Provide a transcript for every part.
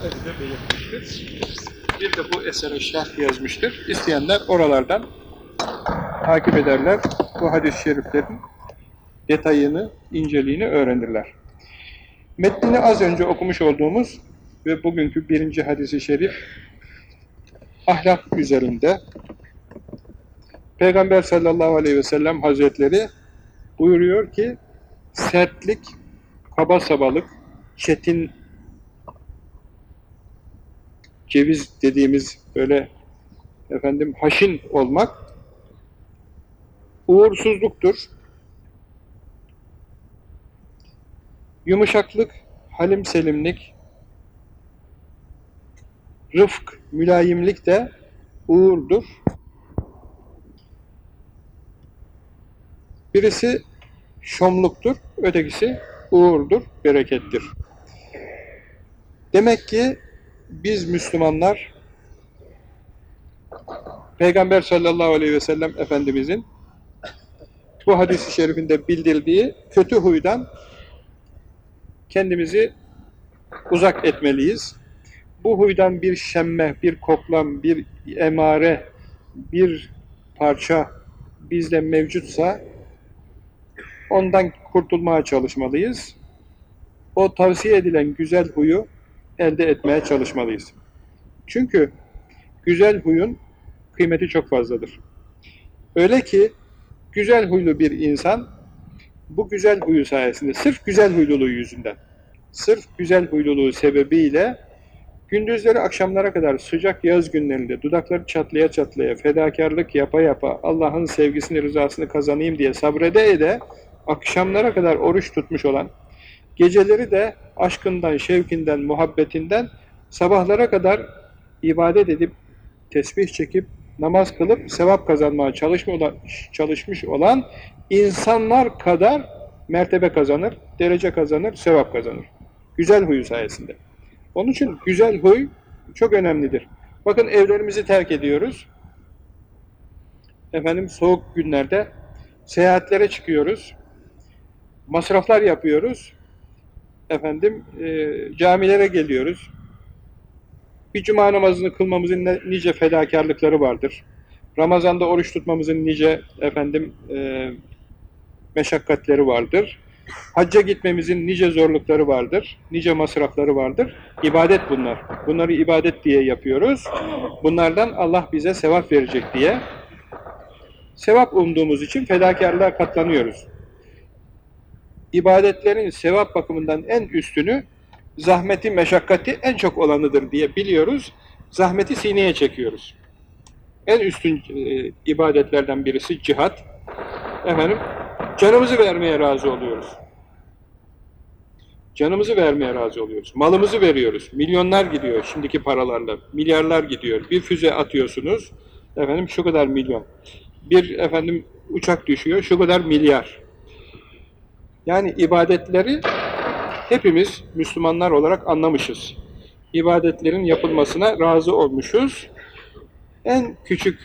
önünde belirtmiştir. Bir de bu esere şerh yazmıştır. İsteyenler oralardan takip ederler. Bu hadis-i şeriflerin detayını, inceliğini öğrenirler. Metnini az önce okumuş olduğumuz ve bugünkü birinci hadisi şerif ahlak üzerinde Peygamber sallallahu aleyhi ve sellem hazretleri buyuruyor ki sertlik, kaba sabalık, çetin ceviz dediğimiz böyle efendim haşin olmak uğursuzluktur. Yumuşaklık, halim selimlik, rıfk, mülayimlik de uğurdur. Birisi şomluktur, ötekisi uğurdur, berekettir. Demek ki biz Müslümanlar Peygamber sallallahu aleyhi ve sellem Efendimizin bu hadisi şerifinde bildirdiği kötü huydan kendimizi uzak etmeliyiz. Bu huydan bir şemme, bir koklam, bir emare, bir parça bizde mevcutsa ondan kurtulmaya çalışmalıyız. O tavsiye edilen güzel huyu elde etmeye çalışmalıyız. Çünkü güzel huyun kıymeti çok fazladır. Öyle ki güzel huylu bir insan bu güzel huyu sayesinde, sırf güzel huyluluğu yüzünden, sırf güzel huyluluğu sebebiyle gündüzleri akşamlara kadar sıcak yaz günlerinde dudakları çatlaya çatlaya, fedakarlık yapa yapa, Allah'ın sevgisini, rızasını kazanayım diye sabrede ede, akşamlara kadar oruç tutmuş olan, geceleri de aşkından, şevkinden, muhabbetinden sabahlara kadar ibadet edip, tesbih çekip, namaz kılıp, sevap kazanmaya çalışmış olan insanlar kadar mertebe kazanır, derece kazanır, sevap kazanır. Güzel huyu sayesinde. Onun için güzel huy çok önemlidir. Bakın evlerimizi terk ediyoruz. Efendim soğuk günlerde seyahatlere çıkıyoruz. Masraflar yapıyoruz. Efendim e, camilere geliyoruz. Bir cuma namazını kılmamızın nice fedakarlıkları vardır. Ramazanda oruç tutmamızın nice efendim e, meşakkatleri vardır. Hacca gitmemizin nice zorlukları vardır, nice masrafları vardır. İbadet bunlar. Bunları ibadet diye yapıyoruz. Bunlardan Allah bize sevap verecek diye. Sevap umduğumuz için fedakarlığa katlanıyoruz. İbadetlerin sevap bakımından en üstünü, zahmeti, meşakkati en çok olanıdır diye biliyoruz. Zahmeti sineye çekiyoruz. En üstün e, ibadetlerden birisi cihat. Efendim, Canımızı vermeye razı oluyoruz. Canımızı vermeye razı oluyoruz. Malımızı veriyoruz. Milyonlar gidiyor şimdiki paralarla. Milyarlar gidiyor. Bir füze atıyorsunuz. Efendim şu kadar milyon. Bir efendim uçak düşüyor. Şu kadar milyar. Yani ibadetleri hepimiz Müslümanlar olarak anlamışız. İbadetlerin yapılmasına razı olmuşuz. En küçük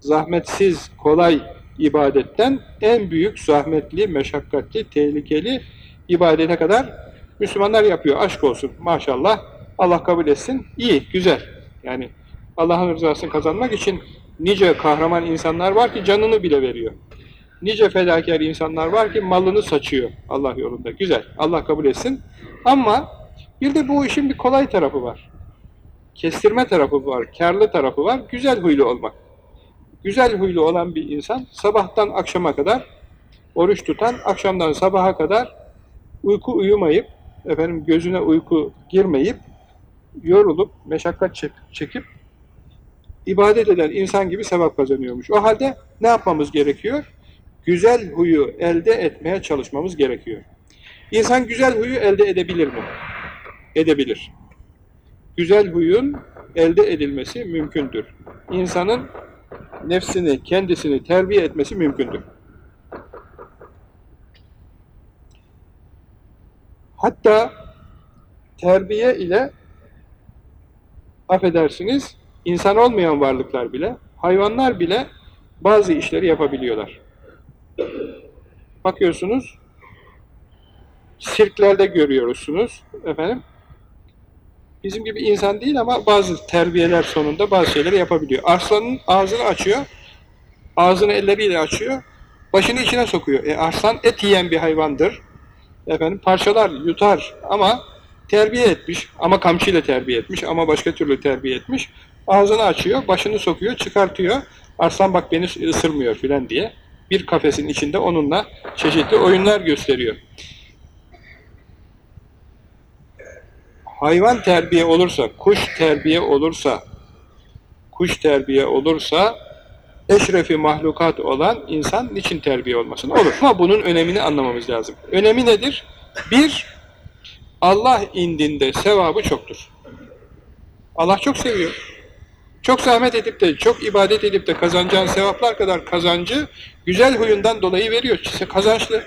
zahmetsiz, kolay ibadetten en büyük zahmetli, meşakkatli, tehlikeli ibadete kadar Müslümanlar yapıyor. Aşk olsun maşallah. Allah kabul etsin. İyi, güzel. Yani Allah'ın rızasını kazanmak için nice kahraman insanlar var ki canını bile veriyor. Nice fedakar insanlar var ki malını saçıyor Allah yolunda. Güzel. Allah kabul etsin. Ama bir de bu işin bir kolay tarafı var. Kestirme tarafı var, karlı tarafı var. Güzel huylu olmak. Güzel huylu olan bir insan sabahtan akşama kadar oruç tutan, akşamdan sabaha kadar uyku uyumayıp, efendim gözüne uyku girmeyip, yorulup, meşakkat çekip ibadet eden insan gibi sevap kazanıyormuş. O halde ne yapmamız gerekiyor? Güzel huyu elde etmeye çalışmamız gerekiyor. İnsan güzel huyu elde edebilir mi? Edebilir. Güzel huyun elde edilmesi mümkündür. İnsanın nefsini, kendisini terbiye etmesi mümkündür. Hatta terbiye ile affedersiniz, insan olmayan varlıklar bile, hayvanlar bile bazı işleri yapabiliyorlar. Bakıyorsunuz, sirklerde görüyorsunuz efendim. Bizim gibi insan değil ama bazı terbiyeler sonunda bazı şeyleri yapabiliyor. Arslanın ağzını açıyor, ağzını elleriyle açıyor, başını içine sokuyor. E arslan et yiyen bir hayvandır. Efendim parçalar, yutar ama terbiye etmiş ama kamçıyla terbiye etmiş ama başka türlü terbiye etmiş. Ağzını açıyor, başını sokuyor, çıkartıyor. Arslan bak beni ısırmıyor filan diye. Bir kafesin içinde onunla çeşitli oyunlar gösteriyor. Hayvan terbiye olursa, kuş terbiye olursa, kuş terbiye olursa eşrefi mahlukat olan insan niçin terbiye olmasın? Olur. Ama bunun önemini anlamamız lazım. Önemi nedir? Bir, Allah indinde sevabı çoktur. Allah çok seviyor. Çok zahmet edip de, çok ibadet edip de kazanacağın sevaplar kadar kazancı güzel huyundan dolayı veriyor. İşte kazançlı.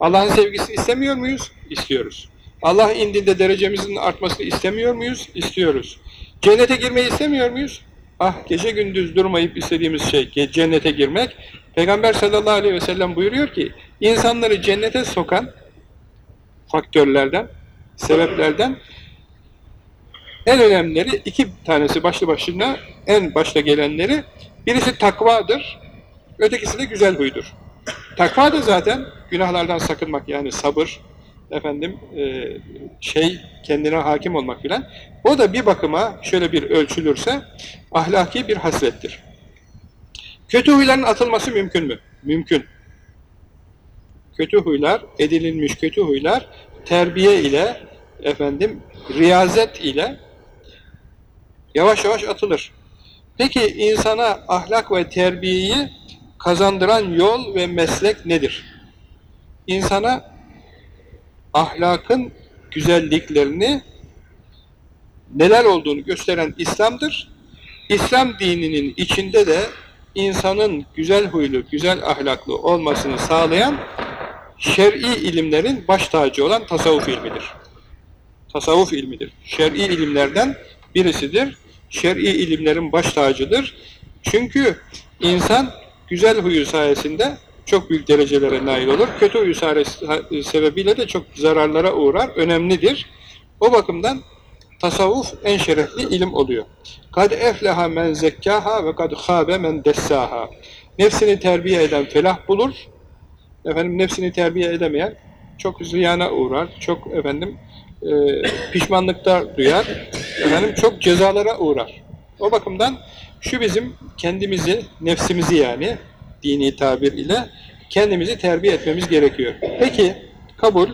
Allah'ın sevgisini istemiyor muyuz? İstiyoruz. Allah indinde derecemizin artmasını istemiyor muyuz? İstiyoruz. Cennete girmeyi istemiyor muyuz? Ah gece gündüz durmayıp istediğimiz şey cennete girmek. Peygamber sallallahu aleyhi ve sellem buyuruyor ki insanları cennete sokan faktörlerden, sebeplerden en önemlileri iki tanesi başlı başına en başta gelenleri birisi takvadır, ötekisi de güzel huydur. Takva da zaten günahlardan sakınmak yani sabır, efendim e, şey kendine hakim olmak filan. O da bir bakıma şöyle bir ölçülürse ahlaki bir haslettir. Kötü huyların atılması mümkün mü? Mümkün. Kötü huylar, edinilmiş kötü huylar terbiye ile efendim riyazet ile yavaş yavaş atılır. Peki insana ahlak ve terbiyeyi kazandıran yol ve meslek nedir? İnsana ahlakın güzelliklerini neler olduğunu gösteren İslam'dır. İslam dininin içinde de insanın güzel huylu, güzel ahlaklı olmasını sağlayan şer'i ilimlerin baş tacı olan tasavvuf ilmidir. Tasavvuf ilmidir. Şer'i ilimlerden birisidir. Şer'i ilimlerin baş tacıdır. Çünkü insan güzel huyu sayesinde çok büyük derecelere nail olur. Kötü huyu sebebiyle de çok zararlara uğrar. Önemlidir. O bakımdan tasavvuf en şerefli ilim oluyor. Kad efleha men zekkaha ve kad khabe men dessaha. Nefsini terbiye eden felah bulur. Efendim nefsini terbiye edemeyen çok ziyana uğrar. Çok efendim e, pişmanlıklar duyar. Efendim çok cezalara uğrar. O bakımdan şu bizim kendimizi, nefsimizi yani dini tabir ile kendimizi terbiye etmemiz gerekiyor. Peki, kabul.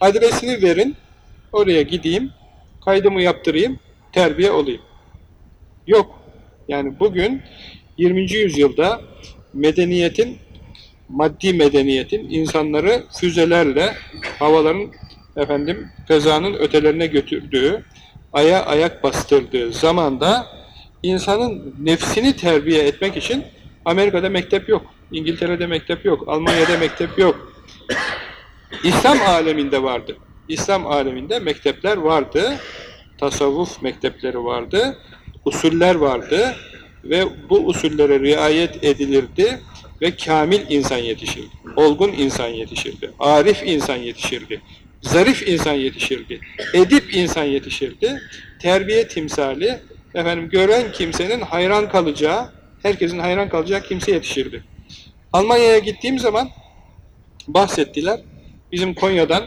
Adresini verin, oraya gideyim, kaydımı yaptırayım, terbiye olayım. Yok. Yani bugün 20. yüzyılda medeniyetin, maddi medeniyetin insanları füzelerle havaların efendim fezanın ötelerine götürdüğü, aya ayak bastırdığı zamanda insanın nefsini terbiye etmek için Amerika'da mektep yok, İngiltere'de mektep yok, Almanya'da mektep yok. İslam aleminde vardı. İslam aleminde mektepler vardı, tasavvuf mektepleri vardı, usuller vardı ve bu usullere riayet edilirdi ve kamil insan yetişirdi, olgun insan yetişirdi, arif insan yetişirdi, zarif insan yetişirdi, edip insan yetişirdi, terbiye timsali, efendim gören kimsenin hayran kalacağı, herkesin hayran kalacağı kimse yetişirdi. Almanya'ya gittiğim zaman bahsettiler. Bizim Konya'dan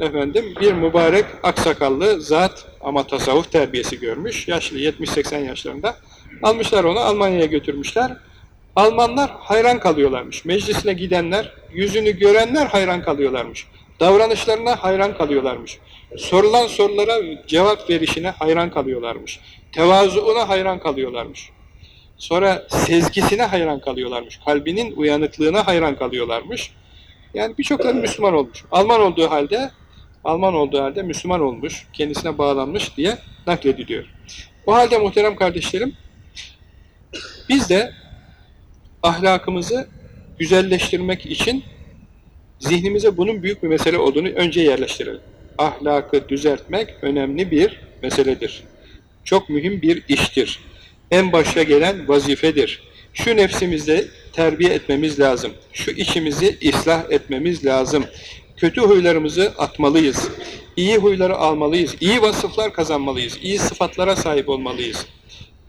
efendim bir mübarek aksakallı zat ama tasavvuf terbiyesi görmüş. Yaşlı 70-80 yaşlarında. Almışlar onu Almanya'ya götürmüşler. Almanlar hayran kalıyorlarmış. Meclisine gidenler, yüzünü görenler hayran kalıyorlarmış. Davranışlarına hayran kalıyorlarmış. Sorulan sorulara cevap verişine hayran kalıyorlarmış. Tevazuuna hayran kalıyorlarmış. Sonra sezgisine hayran kalıyorlarmış. Kalbinin uyanıklığına hayran kalıyorlarmış. Yani birçokları Müslüman olmuş. Alman olduğu halde Alman olduğu halde Müslüman olmuş, kendisine bağlanmış diye naklediliyor. O halde muhterem kardeşlerim, biz de ahlakımızı güzelleştirmek için zihnimize bunun büyük bir mesele olduğunu önce yerleştirelim. Ahlakı düzeltmek önemli bir meseledir. Çok mühim bir iştir en başta gelen vazifedir. Şu nefsimizde terbiye etmemiz lazım. Şu içimizi ıslah etmemiz lazım. kötü huylarımızı atmalıyız. İyi huyları almalıyız. iyi vasıflar kazanmalıyız. iyi sıfatlara sahip olmalıyız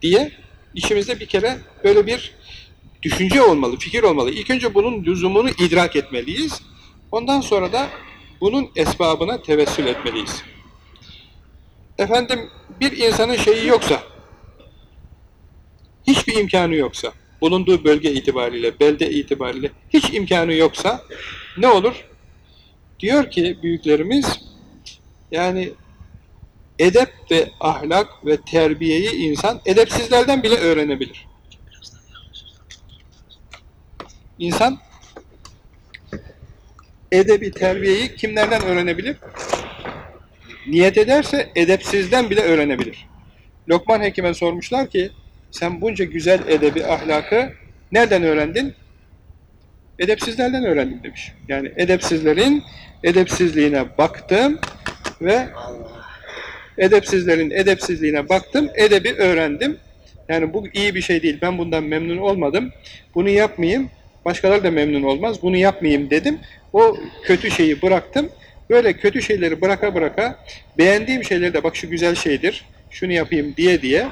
diye içimizde bir kere böyle bir düşünce olmalı, fikir olmalı. İlk önce bunun lüzumunu idrak etmeliyiz. Ondan sonra da bunun esbabına tevessül etmeliyiz. Efendim bir insanın şeyi yoksa, hiçbir imkanı yoksa, bulunduğu bölge itibariyle, belde itibariyle hiç imkanı yoksa ne olur? Diyor ki büyüklerimiz, yani edep ve ahlak ve terbiyeyi insan edepsizlerden bile öğrenebilir. İnsan edebi, terbiyeyi kimlerden öğrenebilir? Niyet ederse edepsizden bile öğrenebilir. Lokman Hekim'e sormuşlar ki, sen bunca güzel edebi, ahlakı nereden öğrendin? Edepsizlerden öğrendim demiş. Yani edepsizlerin edepsizliğine baktım ve edepsizlerin edepsizliğine baktım, edebi öğrendim. Yani bu iyi bir şey değil, ben bundan memnun olmadım, bunu yapmayayım, başkaları da memnun olmaz, bunu yapmayayım dedim. O kötü şeyi bıraktım, böyle kötü şeyleri bıraka bıraka, beğendiğim şeyleri de bak şu güzel şeydir, şunu yapayım diye diye,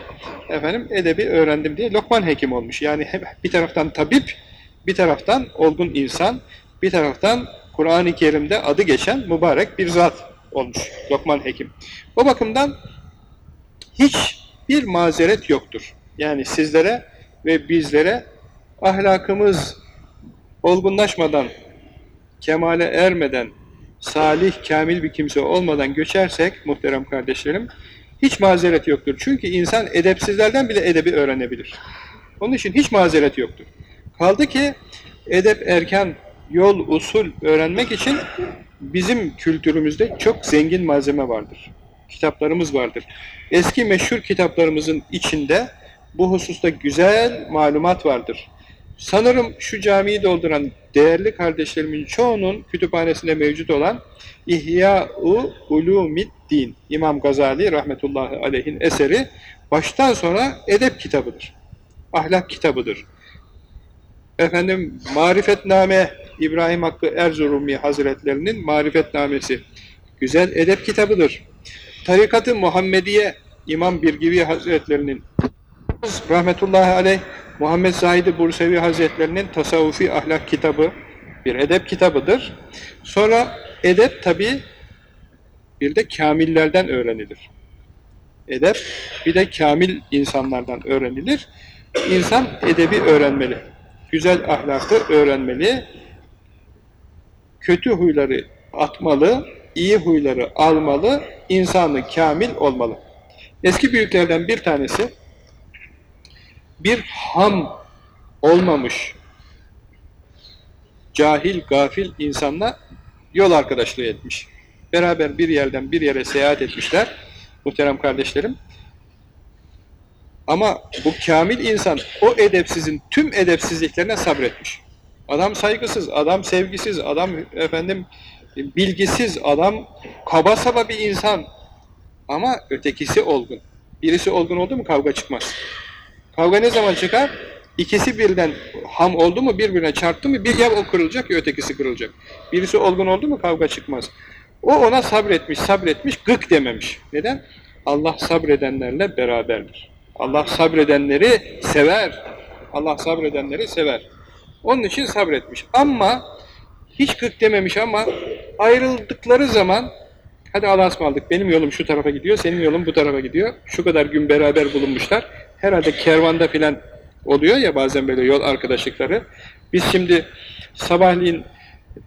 efendim edebi öğrendim diye Lokman Hekim olmuş. Yani bir taraftan tabip, bir taraftan olgun insan, bir taraftan Kur'an-ı Kerim'de adı geçen mübarek bir zat olmuş Lokman Hekim. O bakımdan hiç bir mazeret yoktur. Yani sizlere ve bizlere ahlakımız olgunlaşmadan, kemale ermeden, salih, kamil bir kimse olmadan göçersek muhterem kardeşlerim, hiç mazeret yoktur. Çünkü insan edepsizlerden bile edebi öğrenebilir. Onun için hiç mazeret yoktur. Kaldı ki edep erken yol, usul öğrenmek için bizim kültürümüzde çok zengin malzeme vardır. Kitaplarımız vardır. Eski meşhur kitaplarımızın içinde bu hususta güzel malumat vardır. Sanırım şu camiyi dolduran değerli kardeşlerimin çoğunun kütüphanesinde mevcut olan İhya-u Ulumiddin İmam Gazali rahmetullahi aleyhin eseri baştan sona edep kitabıdır. Ahlak kitabıdır. Efendim Marifetname İbrahim Hakkı Erzurumi Hazretlerinin Marifetnamesi güzel edep kitabıdır. Tarikat-ı Muhammediye İmam Birgivi Hazretlerinin rahmetullahi aleyh Muhammed Zahid-i Bursevi Hazretlerinin Tasavvufi Ahlak kitabı bir edep kitabıdır. Sonra edep tabi bir de kamillerden öğrenilir. Edep bir de kamil insanlardan öğrenilir. İnsan edebi öğrenmeli. Güzel ahlakı öğrenmeli. Kötü huyları atmalı, iyi huyları almalı, insanı kamil olmalı. Eski büyüklerden bir tanesi bir ham olmamış cahil, gafil insanla yol arkadaşlığı etmiş. Beraber bir yerden bir yere seyahat etmişler muhterem kardeşlerim. Ama bu kamil insan o edepsizin tüm edepsizliklerine sabretmiş. Adam saygısız, adam sevgisiz, adam efendim bilgisiz, adam kaba saba bir insan. Ama ötekisi olgun. Birisi olgun oldu mu kavga çıkmaz. Kavga ne zaman çıkar? İkisi birden ham oldu mu birbirine çarptı mı bir ya o kırılacak ya ötekisi kırılacak. Birisi olgun oldu mu kavga çıkmaz. O ona sabretmiş, sabretmiş, gık dememiş. Neden? Allah sabredenlerle beraberdir. Allah sabredenleri sever. Allah sabredenleri sever. Onun için sabretmiş. Ama hiç gık dememiş ama ayrıldıkları zaman hadi Allah'a ısmarladık benim yolum şu tarafa gidiyor, senin yolun bu tarafa gidiyor. Şu kadar gün beraber bulunmuşlar. Herhalde kervanda filan oluyor ya bazen böyle yol arkadaşlıkları. Biz şimdi sabahleyin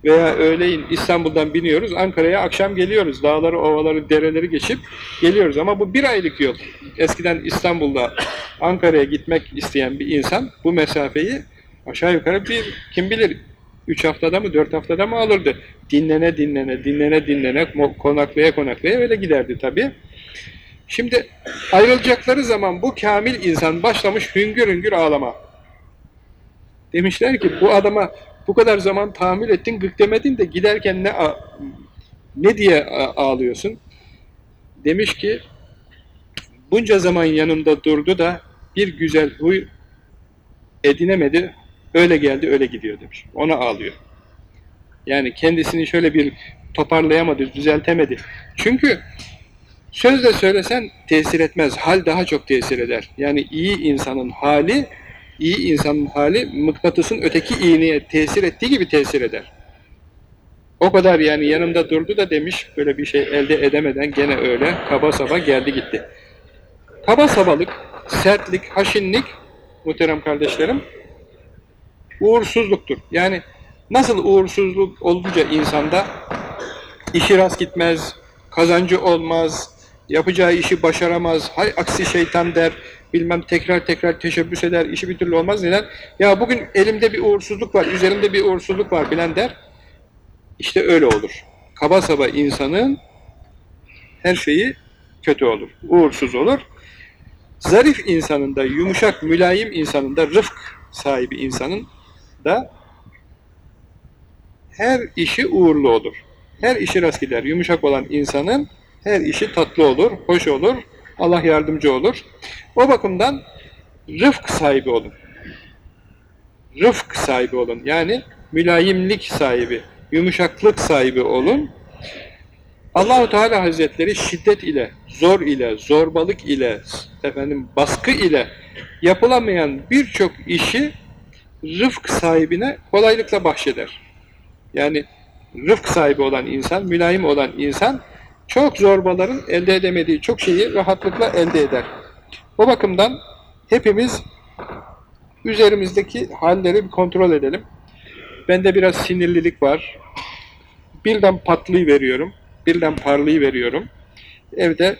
veya öğleyin İstanbul'dan biniyoruz, Ankara'ya akşam geliyoruz. Dağları, ovaları, dereleri geçip geliyoruz. Ama bu bir aylık yol. Eskiden İstanbul'da Ankara'ya gitmek isteyen bir insan bu mesafeyi aşağı yukarı bir, kim bilir, üç haftada mı, dört haftada mı alırdı. Dinlene dinlene, dinlene dinlene, konaklaya konaklaya öyle giderdi tabii. Şimdi ayrılacakları zaman bu kamil insan başlamış hüngür hüngür ağlama. Demişler ki bu adama bu kadar zaman tahammül ettin, gık demedin de giderken ne ne diye ağlıyorsun? Demiş ki bunca zaman yanımda durdu da bir güzel huy edinemedi, öyle geldi öyle gidiyor demiş. Ona ağlıyor. Yani kendisini şöyle bir toparlayamadı, düzeltemedi. Çünkü sözle söylesen tesir etmez, hal daha çok tesir eder. Yani iyi insanın hali, iyi insanın hali mıknatısın öteki iğneye tesir ettiği gibi tesir eder. O kadar yani yanımda durdu da demiş, böyle bir şey elde edemeden gene öyle kaba saba geldi gitti. Kaba sabalık, sertlik, haşinlik, muhterem kardeşlerim, uğursuzluktur. Yani nasıl uğursuzluk olunca insanda işi rast gitmez, kazancı olmaz, yapacağı işi başaramaz, hay aksi şeytan der, bilmem tekrar tekrar teşebbüs eder, işi bir türlü olmaz neden? Ya bugün elimde bir uğursuzluk var, üzerimde bir uğursuzluk var bilen der. İşte öyle olur. Kaba saba insanın her şeyi kötü olur, uğursuz olur. Zarif insanın da, yumuşak, mülayim insanın da, rıfk sahibi insanın da her işi uğurlu olur. Her işi rast gider. Yumuşak olan insanın her işi tatlı olur, hoş olur, Allah yardımcı olur. O bakımdan rıfk sahibi olun. Rıfk sahibi olun. Yani mülayimlik sahibi, yumuşaklık sahibi olun. Allahu Teala Hazretleri şiddet ile, zor ile, zorbalık ile, efendim baskı ile yapılamayan birçok işi rıfk sahibine kolaylıkla bahşeder. Yani rıfk sahibi olan insan, mülayim olan insan çok zorbaların elde edemediği çok şeyi rahatlıkla elde eder. O bakımdan hepimiz üzerimizdeki halleri bir kontrol edelim. Bende biraz sinirlilik var. Birden patlıyı veriyorum. Birden parlayı veriyorum. Evde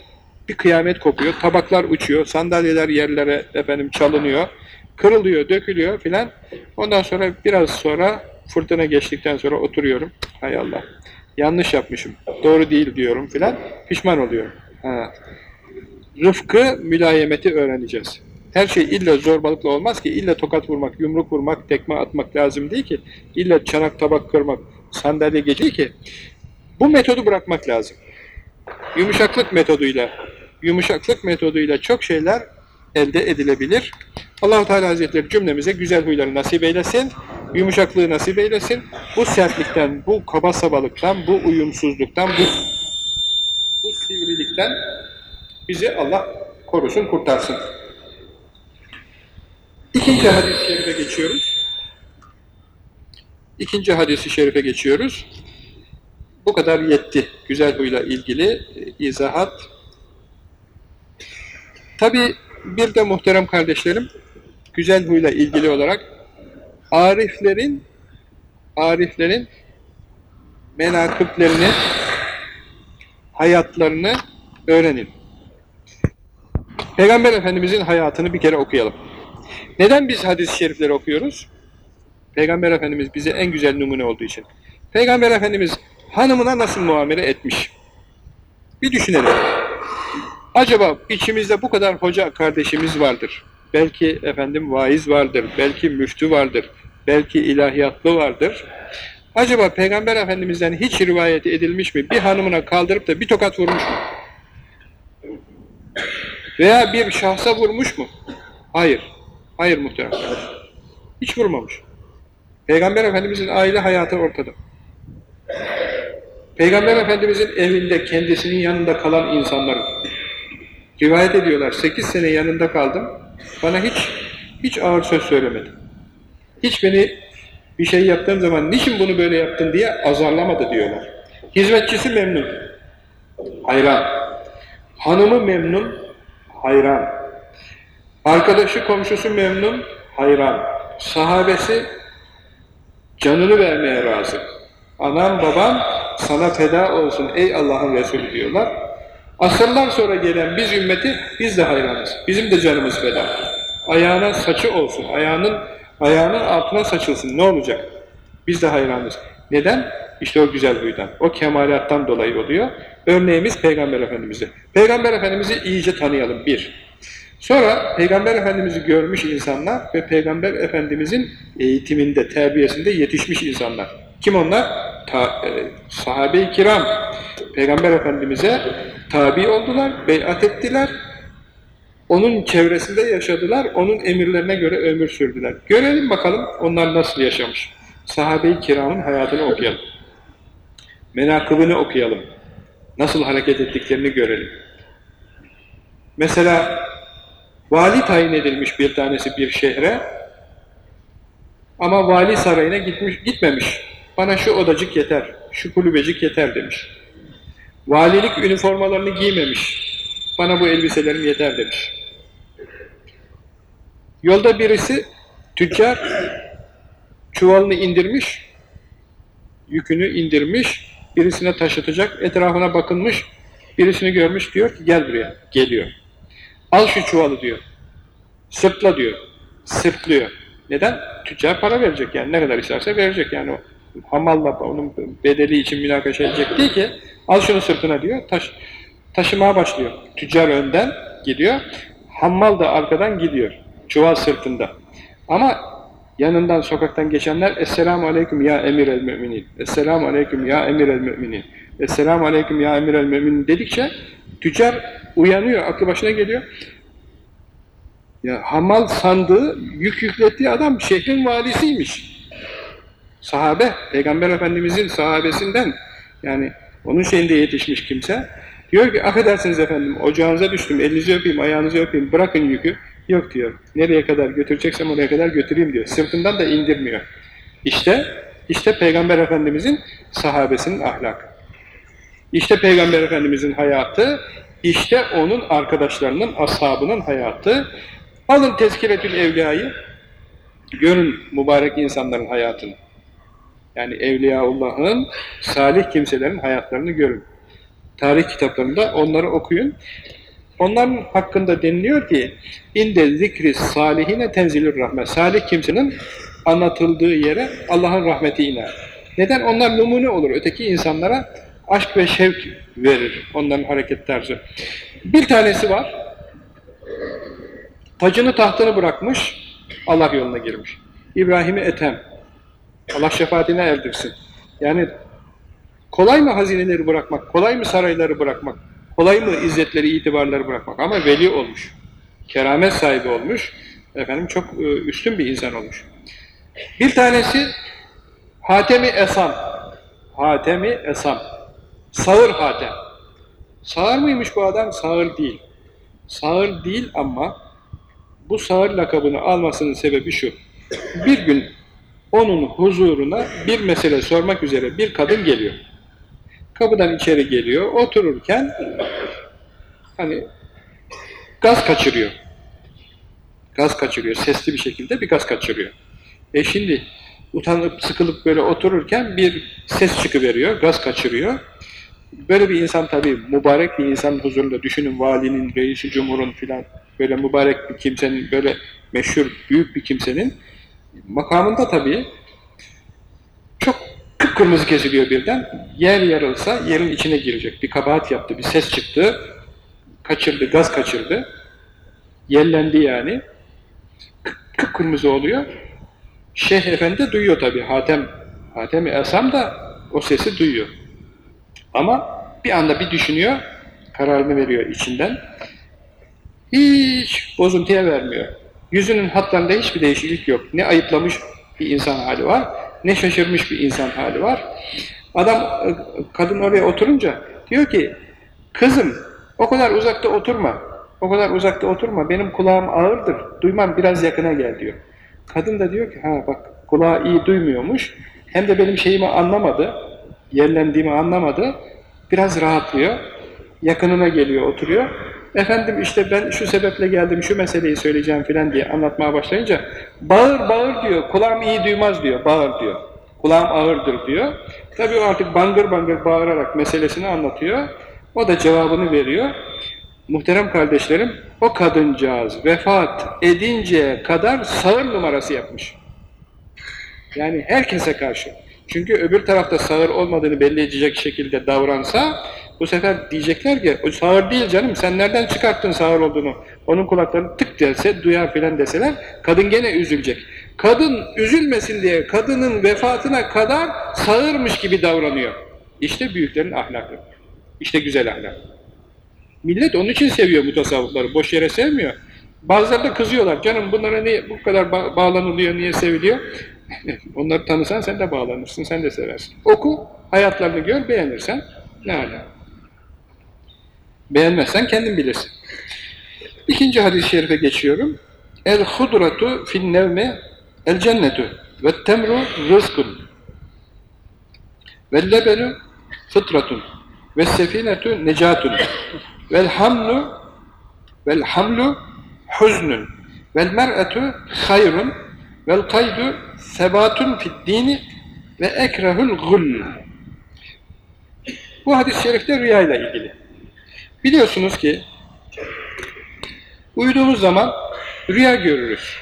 bir kıyamet kopuyor. Tabaklar uçuyor. Sandalyeler yerlere efendim çalınıyor. Kırılıyor, dökülüyor filan. Ondan sonra biraz sonra fırtına geçtikten sonra oturuyorum. Hay Allah. Yanlış yapmışım. Doğru değil diyorum filan. Pişman oluyorum. Ha. Rıfkı, mülayemeti öğreneceğiz. Her şey illa zorbalıkla olmaz ki. İlla tokat vurmak, yumruk vurmak, tekme atmak lazım değil ki. İlla çanak tabak kırmak, sandalye geçiyor ki. Bu metodu bırakmak lazım. Yumuşaklık metoduyla, yumuşaklık metoduyla çok şeyler elde edilebilir. Allahu Teala Hazretleri cümlemize güzel huyları nasip eylesin, yumuşaklığı nasip eylesin. Bu sertlikten, bu kaba sabalıktan, bu uyumsuzluktan, bu, bu sivrilikten bizi Allah korusun, kurtarsın. İkinci hadis-i şerife geçiyoruz. İkinci hadisi şerife geçiyoruz. Bu kadar yetti. Güzel huyla ilgili izahat. Tabi bir de muhterem kardeşlerim, güzel huyla ilgili olarak ariflerin ariflerin menakıplerini, hayatlarını öğrenin. Peygamber Efendimizin hayatını bir kere okuyalım. Neden biz hadis-i şerifleri okuyoruz? Peygamber Efendimiz bize en güzel numune olduğu için. Peygamber Efendimiz hanımına nasıl muamele etmiş? Bir düşünelim. Acaba içimizde bu kadar hoca kardeşimiz vardır. Belki efendim vaiz vardır, belki müftü vardır, belki ilahiyatlı vardır. Acaba Peygamber Efendimiz'den hiç rivayet edilmiş mi? Bir hanımına kaldırıp da bir tokat vurmuş mu? Veya bir şahsa vurmuş mu? Hayır. Hayır muhterem. Hiç vurmamış. Peygamber Efendimiz'in aile hayatı ortada. Peygamber Efendimiz'in evinde kendisinin yanında kalan insanların rivayet ediyorlar. Sekiz sene yanında kaldım. Bana hiç hiç ağır söz söylemedi. Hiç beni bir şey yaptığım zaman niçin bunu böyle yaptın diye azarlamadı diyorlar. Hizmetçisi memnun. Hayran. Hanımı memnun. Hayran. Arkadaşı, komşusu memnun. Hayran. Sahabesi canını vermeye razı. Anam babam sana feda olsun ey Allah'ın Resulü diyorlar. Asırlar sonra gelen biz ümmeti biz de hayranız. Bizim de canımız feda. Ayağına saçı olsun. Ayağının ayağının altına saçılsın. Ne olacak? Biz de hayranız. Neden? İşte o güzel huydan. O kemalattan dolayı oluyor. Örneğimiz Peygamber Efendimiz'i. Peygamber Efendimiz'i iyice tanıyalım. Bir. Sonra Peygamber Efendimiz'i görmüş insanlar ve Peygamber Efendimiz'in eğitiminde, terbiyesinde yetişmiş insanlar. Kim onlar? Ta, e, Sahabe-i kiram. Peygamber Efendimiz'e tabi oldular, beyat ettiler. Onun çevresinde yaşadılar, onun emirlerine göre ömür sürdüler. Görelim bakalım onlar nasıl yaşamış. Sahabe-i kiramın hayatını okuyalım. Menakıbını okuyalım. Nasıl hareket ettiklerini görelim. Mesela vali tayin edilmiş bir tanesi bir şehre ama vali sarayına gitmiş, gitmemiş. Bana şu odacık yeter, şu kulübecik yeter demiş. Valilik üniformalarını giymemiş. Bana bu elbiselerim yeter demiş. Yolda birisi tüccar çuvalını indirmiş, yükünü indirmiş, birisine taşıtacak, etrafına bakınmış, birisini görmüş diyor ki gel buraya, geliyor. Al şu çuvalı diyor, sırtla diyor, sırtlıyor. Neden? Tüccar para verecek yani, ne kadar isterse verecek yani o. Hamalla onun bedeli için münakaşa edecek değil ki, al şunu sırtına diyor, taş, taşımaya başlıyor. Tüccar önden gidiyor, hammal da arkadan gidiyor, çuval sırtında. Ama yanından sokaktan geçenler Esselamu Aleyküm ya emir el müminin. Esselamu Aleyküm ya emir el müminin. Esselamu Aleyküm ya emir el müminin dedikçe tüccar uyanıyor, aklı başına geliyor. Ya hamal sandığı yük yüklettiği adam şehrin valisiymiş. Sahabe, Peygamber Efendimizin sahabesinden yani onun şeyinde yetişmiş kimse. Diyor ki affedersiniz efendim ocağınıza düştüm elinizi öpeyim ayağınızı öpeyim bırakın yükü. Yok diyor. Nereye kadar götüreceksem oraya kadar götüreyim diyor. Sırtından da indirmiyor. İşte, işte Peygamber Efendimizin sahabesinin ahlakı. İşte Peygamber Efendimizin hayatı, işte onun arkadaşlarının, ashabının hayatı. Alın Tezkiretül Evliya'yı, görün mübarek insanların hayatını. Yani Evliyaullah'ın, salih kimselerin hayatlarını görün. Tarih kitaplarında onları okuyun. Onların hakkında deniliyor ki inde zikri salihine tenzilür rahmet. Salih kimsenin anlatıldığı yere Allah'ın rahmeti iner. Neden? Onlar numune olur. Öteki insanlara aşk ve şevk verir. Onların hareket tarzı. Bir tanesi var. Tacını tahtını bırakmış. Allah yoluna girmiş. İbrahim'i etem. Allah şefaatine erdirsin. Yani kolay mı hazineleri bırakmak? Kolay mı sarayları bırakmak? Kolay mı izzetleri, itibarları bırakmak? Ama veli olmuş. Keramet sahibi olmuş. Efendim çok e, üstün bir insan olmuş. Bir tanesi Hatemi Esam. Hatemi Esam. Sağır Hatem. Sağır mıymış bu adam? Sağır değil. Sağır değil ama bu sağır lakabını almasının sebebi şu. Bir gün onun huzuruna bir mesele sormak üzere bir kadın geliyor. Kapıdan içeri geliyor, otururken hani gaz kaçırıyor. Gaz kaçırıyor, sesli bir şekilde bir gaz kaçırıyor. E şimdi utanıp sıkılıp böyle otururken bir ses çıkıveriyor, gaz kaçırıyor. Böyle bir insan tabii mübarek bir insan huzurunda düşünün valinin, reisi cumhurun filan böyle mübarek bir kimsenin, böyle meşhur büyük bir kimsenin makamında tabii çok kıpkırmızı kesiliyor birden. Yer yarılsa yerin içine girecek. Bir kabahat yaptı, bir ses çıktı. Kaçırdı, gaz kaçırdı. Yellendi yani. Kıpkırmızı oluyor. Şeyh Efendi duyuyor tabii. Hatem, Hatem-i Esam da o sesi duyuyor. Ama bir anda bir düşünüyor, kararını veriyor içinden. Hiç bozuntuya vermiyor. Yüzünün hatlarında hiçbir değişiklik yok. Ne ayıplamış bir insan hali var, ne şaşırmış bir insan hali var. Adam, kadın oraya oturunca diyor ki, kızım o kadar uzakta oturma, o kadar uzakta oturma, benim kulağım ağırdır, duymam biraz yakına gel. diyor. Kadın da diyor ki, ha bak kulağı iyi duymuyormuş, hem de benim şeyimi anlamadı, yerlendiğimi anlamadı, biraz rahatlıyor, yakınına geliyor, oturuyor. Efendim işte ben şu sebeple geldim, şu meseleyi söyleyeceğim filan diye anlatmaya başlayınca bağır bağır diyor, kulağım iyi duymaz diyor, bağır diyor. Kulağım ağırdır diyor. Tabii o artık bangır bangır bağırarak meselesini anlatıyor. O da cevabını veriyor. Muhterem kardeşlerim, o kadıncağız vefat edinceye kadar sağır numarası yapmış. Yani herkese karşı. Çünkü öbür tarafta sağır olmadığını belli edecek şekilde davransa bu sefer diyecekler ki o sağır değil canım sen nereden çıkarttın sağır olduğunu onun kulaklarını tık delse duyar filan deseler kadın gene üzülecek. Kadın üzülmesin diye kadının vefatına kadar sağırmış gibi davranıyor. İşte büyüklerin ahlakı. İşte güzel ahlak. Millet onun için seviyor mutasavvıfları. Boş yere sevmiyor. Bazıları da kızıyorlar. Canım bunlara niye bu kadar ba bağlanılıyor, niye seviliyor? Onları tanısan sen de bağlanırsın, sen de seversin. Oku, hayatlarını gör, beğenirsen ne ala. Beğenmezsen kendin bilirsin. İkinci hadis-i şerife geçiyorum. El hudratu fin nevme el cennetu ve temru rızkun ve lebenu fıtratun ve sefinetu necatun vel hamlu vel hamlu huznun vel mer'etu hayrun vel kaydu sebatun fid dini ve ekrahul gull. Bu hadis-i şerifte rüyayla ilgili. Biliyorsunuz ki uyuduğumuz zaman rüya görürüz.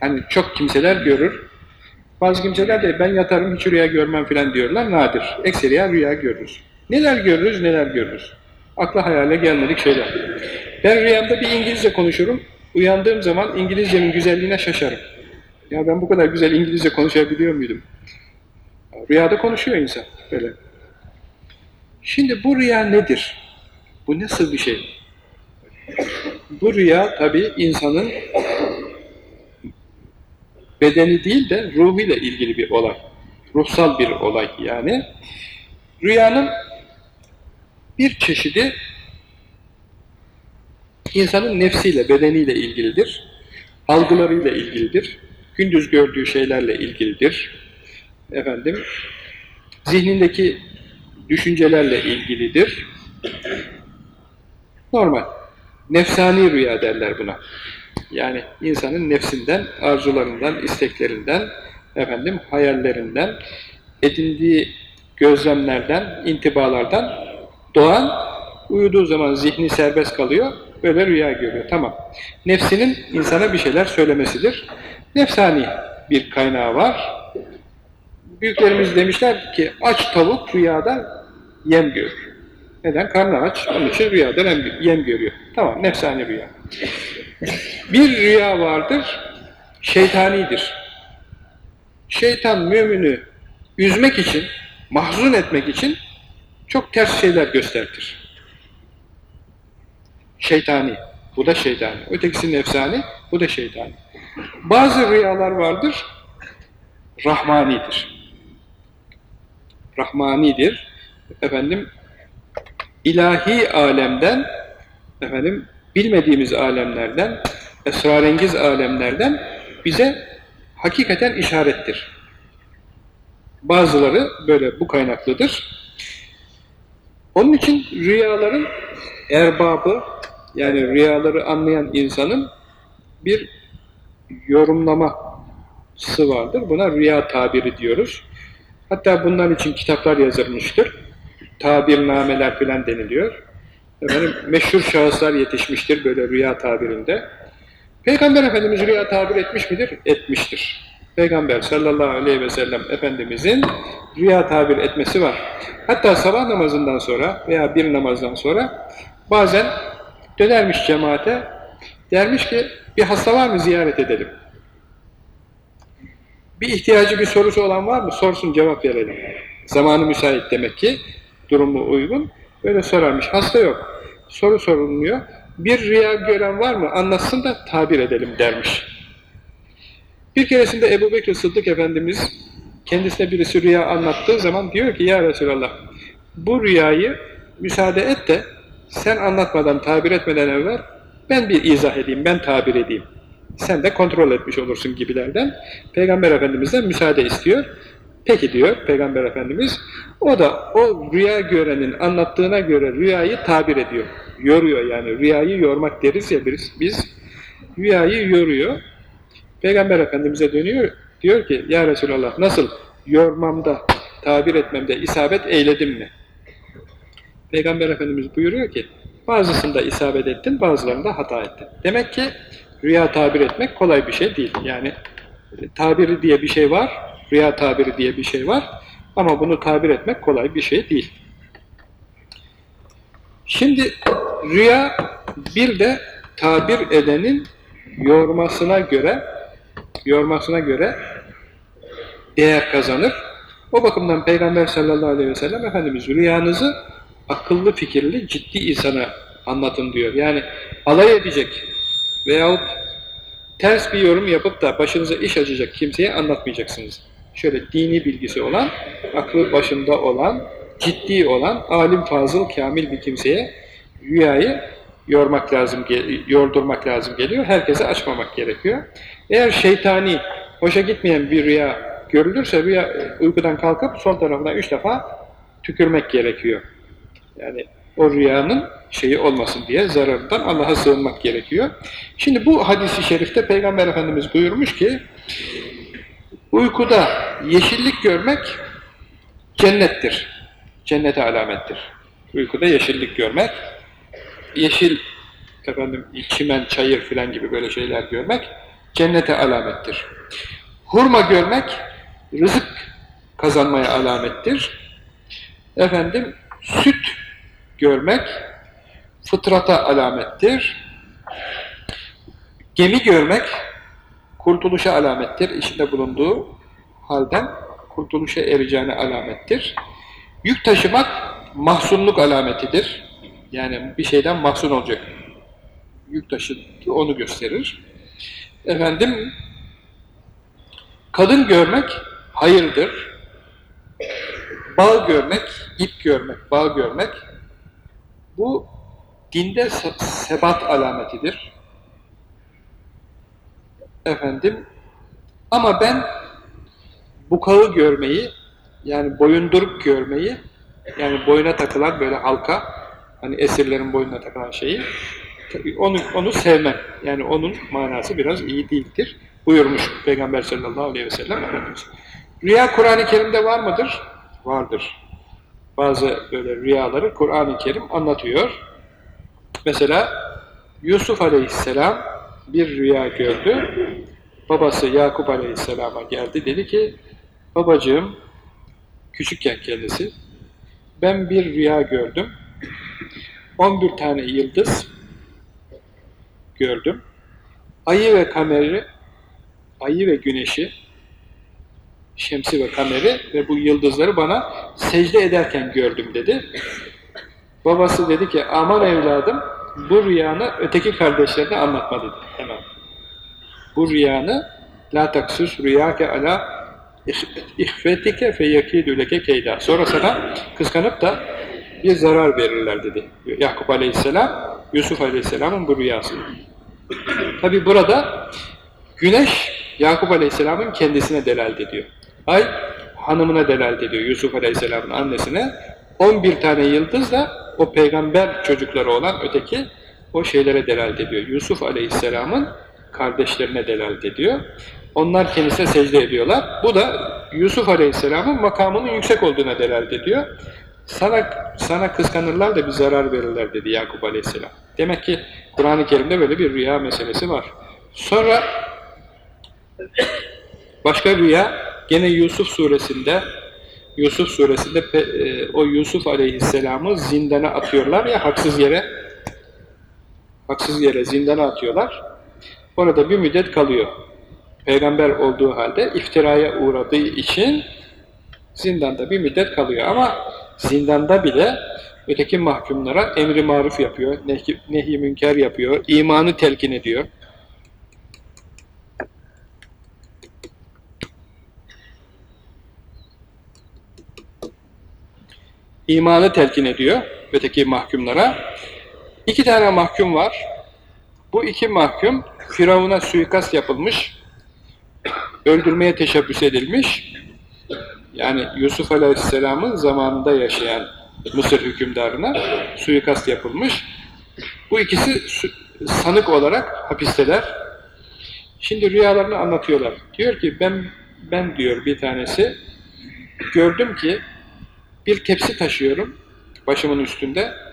Hani çok kimseler görür. Bazı kimseler de ben yatarım hiç rüya görmem filan diyorlar. Nadir. Ekseriya rüya görürüz. Neler görürüz, neler görürüz. Akla hayale gelmedik şeyler. Ben rüyamda bir İngilizce konuşurum. Uyandığım zaman İngilizcemin güzelliğine şaşarım. Ya ben bu kadar güzel İngilizce konuşabiliyor muydum? Rüyada konuşuyor insan. Böyle. Şimdi bu rüya nedir? Bu nasıl bir şey? Bu rüya tabi insanın bedeni değil de ruhuyla ilgili bir olay. Ruhsal bir olay yani. Rüyanın bir çeşidi insanın nefsiyle, bedeniyle ilgilidir. Algılarıyla ilgilidir. Gündüz gördüğü şeylerle ilgilidir. Efendim, zihnindeki düşüncelerle ilgilidir. Normal. Nefsani rüya derler buna. Yani insanın nefsinden, arzularından, isteklerinden, efendim hayallerinden, edindiği gözlemlerden, intibalardan doğan, uyuduğu zaman zihni serbest kalıyor, böyle rüya görüyor. Tamam. Nefsinin insana bir şeyler söylemesidir. Nefsani bir kaynağı var. Büyüklerimiz demişler ki aç tavuk rüyada yem görür. Neden? Karnı aç, onun için rüyada yem görüyor. Tamam, nefsani rüya. Bir rüya vardır, şeytanidir. Şeytan mümini üzmek için, mahzun etmek için çok ters şeyler göstertir. Şeytani. Bu da şeytani. Ötekisi nefsani, bu da şeytani. Bazı rüyalar vardır, rahmanidir. Rahmanidir. Efendim, ilahi alemden, efendim, bilmediğimiz alemlerden, esrarengiz alemlerden bize hakikaten işarettir. Bazıları böyle bu kaynaklıdır. Onun için rüyaların erbabı, yani rüyaları anlayan insanın bir yorumlaması vardır. Buna rüya tabiri diyoruz. Hatta bundan için kitaplar yazılmıştır. Tabirnameler filan deniliyor. Efendim, meşhur şahıslar yetişmiştir böyle rüya tabirinde. Peygamber Efendimiz rüya tabir etmiş midir? Etmiştir. Peygamber sallallahu aleyhi ve sellem Efendimizin rüya tabir etmesi var. Hatta sabah namazından sonra veya bir namazdan sonra bazen dönermiş cemaate, dermiş ki bir hasta var mı ziyaret edelim. Bir ihtiyacı, bir sorusu olan var mı? Sorsun, cevap verelim. Zamanı müsait demek ki, durumu uygun. Böyle sorarmış. Hasta yok. Soru sorulmuyor. Bir rüya gören var mı? Anlatsın da tabir edelim dermiş. Bir keresinde Ebu Bekir Sıddık Efendimiz kendisine birisi rüya anlattığı zaman diyor ki Ya Resulallah bu rüyayı müsaade et de sen anlatmadan, tabir etmeden evvel ben bir izah edeyim, ben tabir edeyim. Sen de kontrol etmiş olursun gibilerden. Peygamber Efendimiz'den müsaade istiyor. Peki diyor Peygamber Efendimiz. O da o rüya görenin anlattığına göre rüyayı tabir ediyor. Yoruyor yani. Rüyayı yormak deriz ya biz. biz rüyayı yoruyor. Peygamber Efendimiz'e dönüyor. Diyor ki ya Resulallah nasıl yormamda, tabir etmemde isabet eyledim mi? Peygamber Efendimiz buyuruyor ki bazısında isabet ettin, bazılarında hata ettin. Demek ki rüya tabir etmek kolay bir şey değil. Yani tabiri diye bir şey var, rüya tabiri diye bir şey var ama bunu tabir etmek kolay bir şey değil. Şimdi rüya bir de tabir edenin yormasına göre yormasına göre değer kazanır. O bakımdan Peygamber sallallahu aleyhi ve sellem Efendimiz rüyanızı akıllı fikirli ciddi insana anlatın diyor. Yani alay edecek veyahut ters bir yorum yapıp da başınıza iş açacak kimseye anlatmayacaksınız. Şöyle dini bilgisi olan, aklı başında olan, ciddi olan, alim, fazıl, kamil bir kimseye rüyayı yormak lazım, yordurmak lazım geliyor. Herkese açmamak gerekiyor. Eğer şeytani, hoşa gitmeyen bir rüya görülürse rüya uykudan kalkıp sol tarafına üç defa tükürmek gerekiyor. Yani o rüyanın şeyi olmasın diye zararından Allah'a sığınmak gerekiyor. Şimdi bu hadisi şerifte Peygamber Efendimiz buyurmuş ki uykuda yeşillik görmek cennettir. Cennete alamettir. Uykuda yeşillik görmek yeşil efendim çimen, çayır filan gibi böyle şeyler görmek cennete alamettir. Hurma görmek rızık kazanmaya alamettir. Efendim süt görmek fıtrata alamettir. Gemi görmek kurtuluşa alamettir. İçinde bulunduğu halden kurtuluşa ereceğine alamettir. Yük taşımak mahzunluk alametidir. Yani bir şeyden mahzun olacak. Yük taşı onu gösterir. Efendim kadın görmek hayırdır. Bağ görmek, ip görmek, bağ görmek bu dinde sebat alametidir. Efendim ama ben bukağı görmeyi yani boyunduruk görmeyi yani boyuna takılan böyle halka hani esirlerin boynuna takılan şeyi onu, onu sevmem. Yani onun manası biraz iyi değildir. Buyurmuş Peygamber sallallahu aleyhi ve sellem. Rüya Kur'an-ı Kerim'de var mıdır? Vardır. Bazı böyle rüyaları Kur'an-ı Kerim anlatıyor. Mesela Yusuf aleyhisselam bir rüya gördü. Babası Yakup aleyhisselama geldi. Dedi ki, babacığım, küçükken kendisi, ben bir rüya gördüm. 11 tane yıldız gördüm. Ayı ve kameri, ayı ve güneşi, şemsi ve kameri ve bu yıldızları bana secde ederken gördüm dedi. Babası dedi ki aman evladım bu rüyanı öteki kardeşlerine anlatma dedi hemen. Bu rüyanı la taksus rüyake ala ihfetike fe yakidü leke keyda. Sonra sana kıskanıp da bir zarar verirler dedi. Yakup aleyhisselam, Yusuf aleyhisselamın bu rüyası. Tabi burada güneş Yakup aleyhisselamın kendisine delalet ediyor. Ay hanımına delalet ediyor Yusuf aleyhisselamın annesine. 11 tane yıldız da o peygamber çocukları olan öteki o şeylere delalet ediyor. Yusuf aleyhisselamın kardeşlerine delalet ediyor. Onlar kendisine secde ediyorlar. Bu da Yusuf aleyhisselamın makamının yüksek olduğuna delalet ediyor. Sana, sana kıskanırlar da bir zarar verirler dedi Yakup aleyhisselam. Demek ki Kur'an-ı Kerim'de böyle bir rüya meselesi var. Sonra başka rüya gene Yusuf suresinde Yusuf suresinde e, o Yusuf aleyhisselamı zindana atıyorlar ya haksız yere haksız yere zindana atıyorlar. Orada bir müddet kalıyor. Peygamber olduğu halde iftiraya uğradığı için zindanda bir müddet kalıyor ama zindanda bile öteki mahkumlara emri maruf yapıyor, nehi münker yapıyor, imanı telkin ediyor. İmanı telkin ediyor öteki mahkumlara. İki tane mahkum var. Bu iki mahkum Firavun'a suikast yapılmış, öldürmeye teşebbüs edilmiş. Yani Yusuf Aleyhisselam'ın zamanında yaşayan Mısır hükümdarına suikast yapılmış. Bu ikisi sanık olarak hapisteler. Şimdi rüyalarını anlatıyorlar. Diyor ki ben ben diyor bir tanesi gördüm ki bir tepsi taşıyorum başımın üstünde.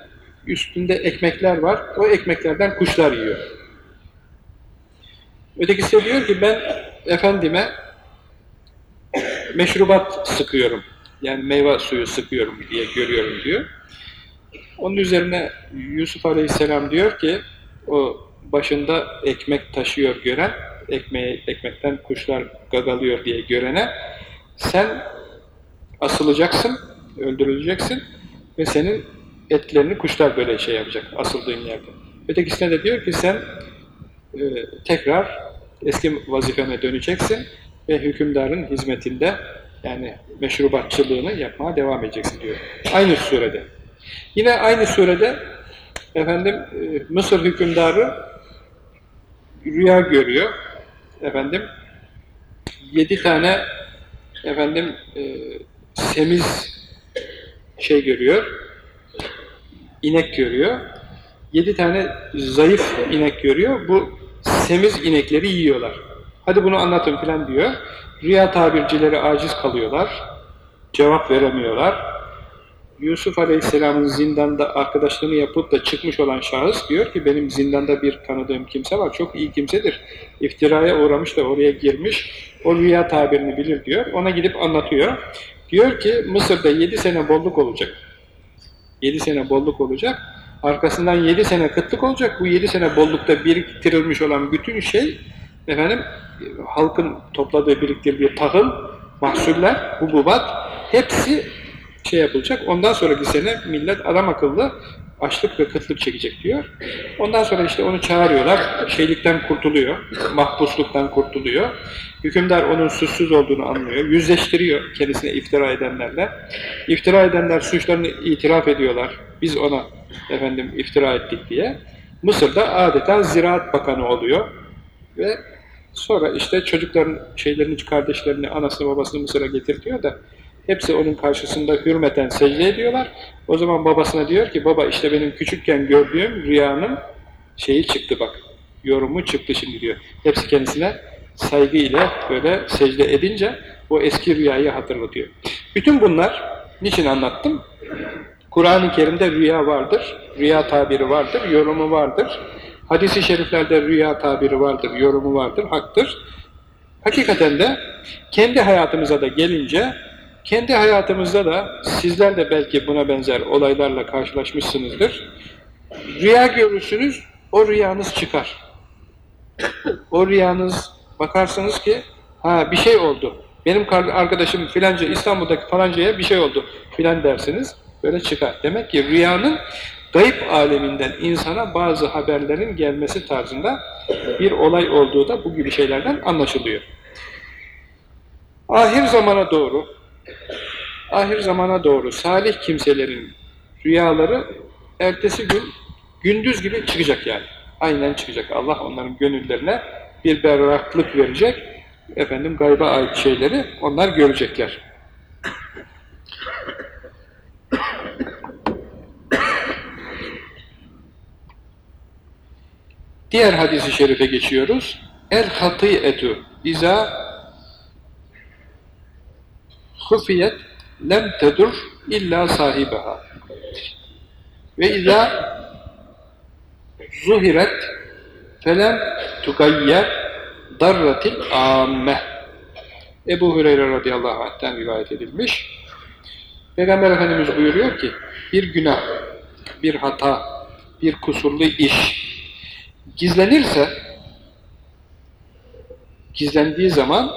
Üstünde ekmekler var. O ekmeklerden kuşlar yiyor. Ötekisi diyor ki ben efendime meşrubat sıkıyorum. Yani meyve suyu sıkıyorum diye görüyorum diyor. Onun üzerine Yusuf Aleyhisselam diyor ki o başında ekmek taşıyor gören, ekmeği, ekmekten kuşlar gagalıyor diye görene sen asılacaksın, öldürüleceksin ve senin etlerini kuşlar böyle şey yapacak asıldığın yerde. Ötekisine de diyor ki sen e, tekrar eski vazifene döneceksin ve hükümdarın hizmetinde yani meşrubatçılığını yapmaya devam edeceksin diyor. Aynı surede. Yine aynı surede efendim e, Mısır hükümdarı rüya görüyor. Efendim yedi tane efendim e, semiz şey görüyor. İnek görüyor. Yedi tane zayıf inek görüyor. Bu semiz inekleri yiyorlar. Hadi bunu anlatın filan diyor. Rüya tabircileri aciz kalıyorlar. Cevap veremiyorlar. Yusuf Aleyhisselam'ın zindanda arkadaşlığını yapıp da çıkmış olan şahıs diyor ki benim zindanda bir tanıdığım kimse var. Çok iyi kimsedir. İftiraya uğramış da oraya girmiş. O rüya tabirini bilir diyor. Ona gidip anlatıyor. Diyor ki Mısır'da yedi sene bolluk olacak. Yedi sene bolluk olacak. Arkasından yedi sene kıtlık olacak. Bu yedi sene bollukta biriktirilmiş olan bütün şey efendim halkın topladığı, biriktirdiği tahıl, mahsuller, hububat hepsi şey yapılacak. Ondan sonraki sene millet adam akıllı açlık ve kıtlık çekecek diyor. Ondan sonra işte onu çağırıyorlar. Şeylikten kurtuluyor. Mahpusluktan kurtuluyor. Hükümdar onun suçsuz olduğunu anlıyor. Yüzleştiriyor kendisine iftira edenlerle. İftira edenler suçlarını itiraf ediyorlar. Biz ona efendim iftira ettik diye. Mısır'da adeta ziraat bakanı oluyor. Ve sonra işte çocukların şeylerini, kardeşlerini, anasını babasını Mısır'a getirtiyor da Hepsi onun karşısında hürmeten secde ediyorlar. O zaman babasına diyor ki baba işte benim küçükken gördüğüm rüyanın şeyi çıktı bak. Yorumu çıktı şimdi diyor. Hepsi kendisine saygıyla böyle secde edince o eski rüyayı hatırlatıyor. Bütün bunlar niçin anlattım? Kur'an-ı Kerim'de rüya vardır, rüya tabiri vardır, yorumu vardır. Hadis-i şeriflerde rüya tabiri vardır, yorumu vardır, haktır. Hakikaten de kendi hayatımıza da gelince kendi hayatımızda da sizler de belki buna benzer olaylarla karşılaşmışsınızdır. Rüya görürsünüz, o rüyanız çıkar. O rüyanız bakarsınız ki ha bir şey oldu. Benim arkadaşım filanca İstanbul'daki falancaya bir şey oldu filan dersiniz. Böyle çıkar. Demek ki rüyanın gayb aleminden insana bazı haberlerin gelmesi tarzında bir olay olduğu da bu gibi şeylerden anlaşılıyor. Ahir zamana doğru ahir zamana doğru salih kimselerin rüyaları ertesi gün gündüz gibi çıkacak yani. Aynen çıkacak. Allah onların gönüllerine bir berraklık verecek. Efendim gayba ait şeyleri onlar görecekler. Diğer hadisi şerife geçiyoruz. El hatîetü izâ hufiyet lem tedur illa sahibeha ve izâ zuhiret felem tugayyer darratil âmmeh Ebu Hureyre radıyallahu anh'ten rivayet edilmiş. Peygamber Efendimiz buyuruyor ki bir günah, bir hata, bir kusurlu iş gizlenirse gizlendiği zaman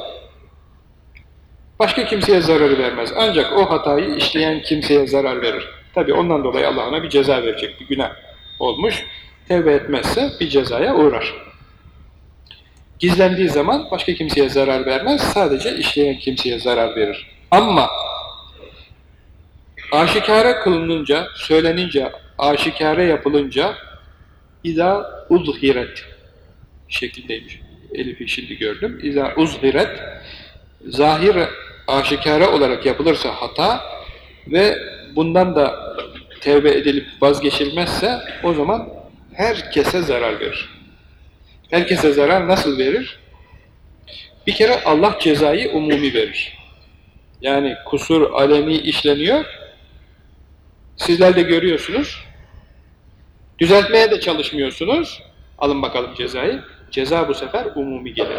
Başka kimseye zararı vermez. Ancak o hatayı işleyen kimseye zarar verir. Tabi ondan dolayı Allah bir ceza verecek, bir günah olmuş. Tevbe etmezse bir cezaya uğrar. Gizlendiği zaman başka kimseye zarar vermez, sadece işleyen kimseye zarar verir. Ama aşikare kılınınca, söylenince, aşikare yapılınca İza uzhiret şeklindeymiş. Elif'i şimdi gördüm. İza uzhiret zahir aşikare olarak yapılırsa hata ve bundan da tevbe edilip vazgeçilmezse o zaman herkese zarar verir. Herkese zarar nasıl verir? Bir kere Allah cezayı umumi verir. Yani kusur alemi işleniyor. Sizler de görüyorsunuz. Düzeltmeye de çalışmıyorsunuz. Alın bakalım cezayı. Ceza bu sefer umumi gelir.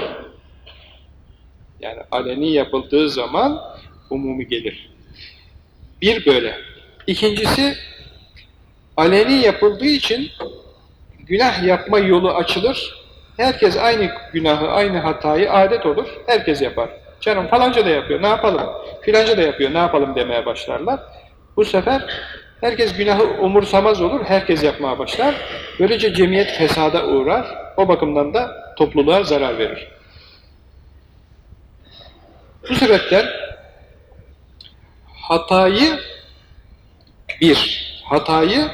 Yani aleni yapıldığı zaman umumi gelir. Bir böyle. İkincisi, aleni yapıldığı için günah yapma yolu açılır. Herkes aynı günahı, aynı hatayı adet olur. Herkes yapar. Canım falanca da yapıyor, ne yapalım? Filanca da yapıyor, ne yapalım demeye başlarlar. Bu sefer herkes günahı umursamaz olur, herkes yapmaya başlar. Böylece cemiyet fesada uğrar. O bakımdan da topluluğa zarar verir. Bu sebepten hatayı bir, hatayı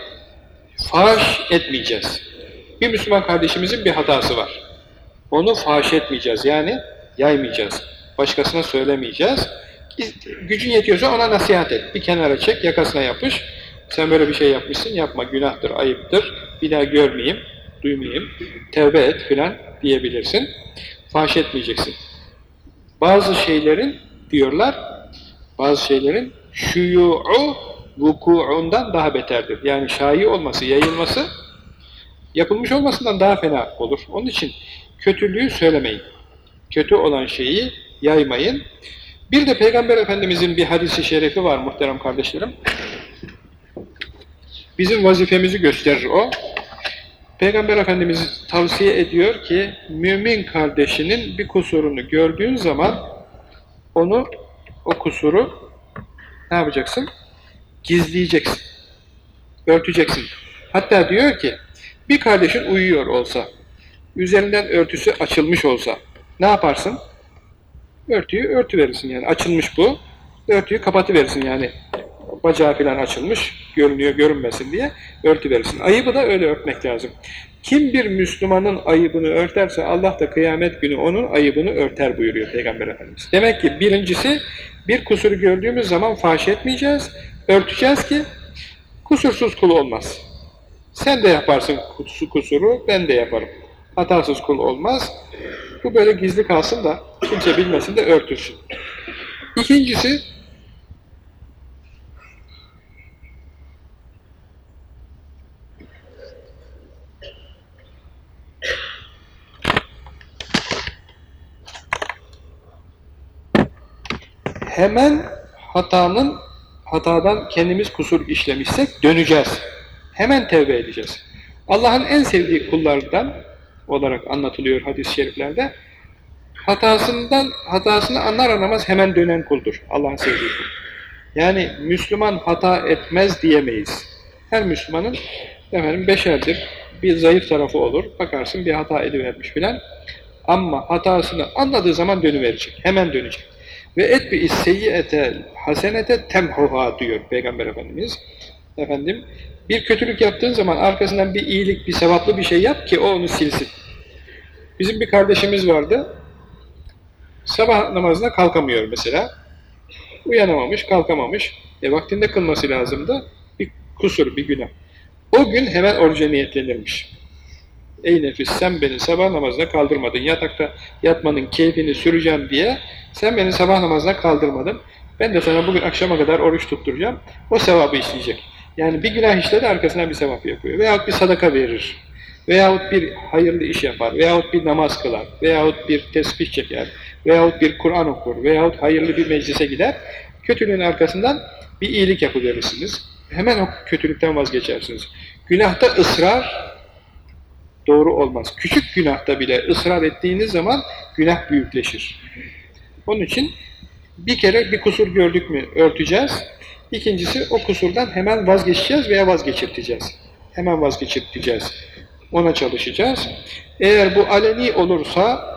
faş etmeyeceğiz. Bir Müslüman kardeşimizin bir hatası var. Onu faş etmeyeceğiz. Yani yaymayacağız. Başkasına söylemeyeceğiz. Gücün yetiyorsa ona nasihat et. Bir kenara çek, yakasına yapış. Sen böyle bir şey yapmışsın, yapma, günahtır, ayıptır. Bir daha görmeyeyim, duymayayım. Tevbe et filan diyebilirsin. Faş etmeyeceksin. Bazı şeylerin diyorlar, bazı şeylerin şuyu'u vuku'undan daha beterdir. Yani şai olması, yayılması yapılmış olmasından daha fena olur. Onun için kötülüğü söylemeyin. Kötü olan şeyi yaymayın. Bir de Peygamber Efendimizin bir hadisi şerefi var muhterem kardeşlerim. Bizim vazifemizi gösterir o. Peygamber Efendimiz tavsiye ediyor ki mümin kardeşinin bir kusurunu gördüğün zaman onu o kusuru ne yapacaksın? Gizleyeceksin. Örteceksin. Hatta diyor ki bir kardeşin uyuyor olsa üzerinden örtüsü açılmış olsa ne yaparsın? Örtüyü örtü verirsin yani. Açılmış bu. Örtüyü kapatıverirsin yani. Bacağı falan açılmış, görünüyor, görünmesin diye örtü verirsin. Ayıbı da öyle örtmek lazım. Kim bir Müslümanın ayıbını örterse Allah da kıyamet günü onun ayıbını örter buyuruyor Peygamber Efendimiz. Demek ki birincisi bir kusuru gördüğümüz zaman faş etmeyeceğiz, örteceğiz ki kusursuz kul olmaz. Sen de yaparsın kusuru, ben de yaparım. Hatasız kul olmaz. Bu böyle gizli kalsın da kimse bilmesin de örtülsün. İkincisi hemen hatanın hatadan kendimiz kusur işlemişsek döneceğiz. Hemen tevbe edeceğiz. Allah'ın en sevdiği kullardan olarak anlatılıyor hadis-i şeriflerde. Hatasından hatasını anlar anlamaz hemen dönen kuldur. Allah'ın sevdiği kul. Yani Müslüman hata etmez diyemeyiz. Her Müslümanın efendim beşerdir. Bir zayıf tarafı olur. Bakarsın bir hata edivermiş filan. Ama hatasını anladığı zaman dönüverecek. Hemen dönecek. Ve et bi seyyiyete hasenete temhuha diyor Peygamber Efendimiz. Efendim bir kötülük yaptığın zaman arkasından bir iyilik, bir sevaplı bir şey yap ki o onu silsin. Bizim bir kardeşimiz vardı. Sabah namazına kalkamıyor mesela. Uyanamamış, kalkamamış. E vaktinde kılması lazımdı. Bir kusur, bir günah. O gün hemen oruca niyetlenirmiş. Ey nefis sen beni sabah namazına kaldırmadın. Yatakta yatmanın keyfini süreceğim diye sen beni sabah namazına kaldırmadın. Ben de sana bugün akşama kadar oruç tutturacağım. O sevabı işleyecek. Yani bir günah işledi arkasına bir sevap yapıyor. Veyahut bir sadaka verir. Veyahut bir hayırlı iş yapar. Veyahut bir namaz kılar. Veyahut bir tesbih çeker. Veyahut bir Kur'an okur. Veyahut hayırlı bir meclise gider. Kötülüğün arkasından bir iyilik yapıverirsiniz. Hemen o kötülükten vazgeçersiniz. Günahta ısrar doğru olmaz. Küçük günahta bile ısrar ettiğiniz zaman günah büyükleşir. Onun için bir kere bir kusur gördük mü örteceğiz. İkincisi o kusurdan hemen vazgeçeceğiz veya vazgeçirteceğiz. Hemen vazgeçirteceğiz. Ona çalışacağız. Eğer bu aleni olursa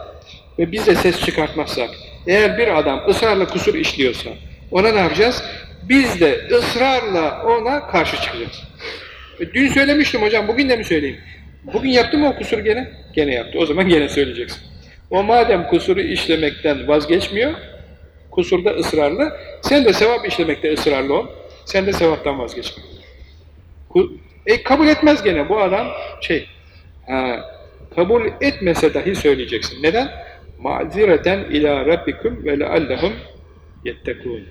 ve biz de ses çıkartmazsak, eğer bir adam ısrarla kusur işliyorsa ona ne yapacağız? Biz de ısrarla ona karşı çıkacağız. E, dün söylemiştim hocam, bugün de mi söyleyeyim? Bugün yaptı mı o kusur gene? Gene yaptı. O zaman gene söyleyeceksin. O madem kusuru işlemekten vazgeçmiyor, kusurda ısrarlı, sen de sevap işlemekte ısrarlı ol. Sen de sevaptan vazgeçme. E kabul etmez gene bu adam şey, ha, kabul etmese dahi söyleyeceksin. Neden? Mazireten ila rabbikum ve leallehum yettekûn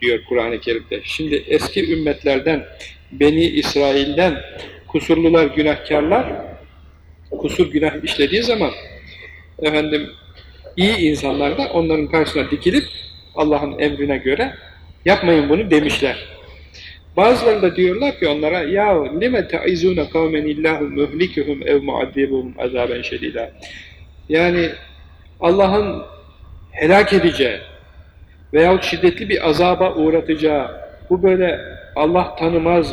diyor Kur'an-ı Kerim'de. Şimdi eski ümmetlerden, Beni İsrail'den kusurlular, günahkarlar kusur günah işlediği zaman efendim iyi insanlar da onların karşısına dikilip Allah'ın emrine göre yapmayın bunu demişler. Bazıları da diyorlar ki onlara ya lime taizuna kavmen illahu muhlikuhum ev muaddibuhum azaben şedida. Yani Allah'ın helak edeceği veyahut şiddetli bir azaba uğratacağı bu böyle Allah tanımaz,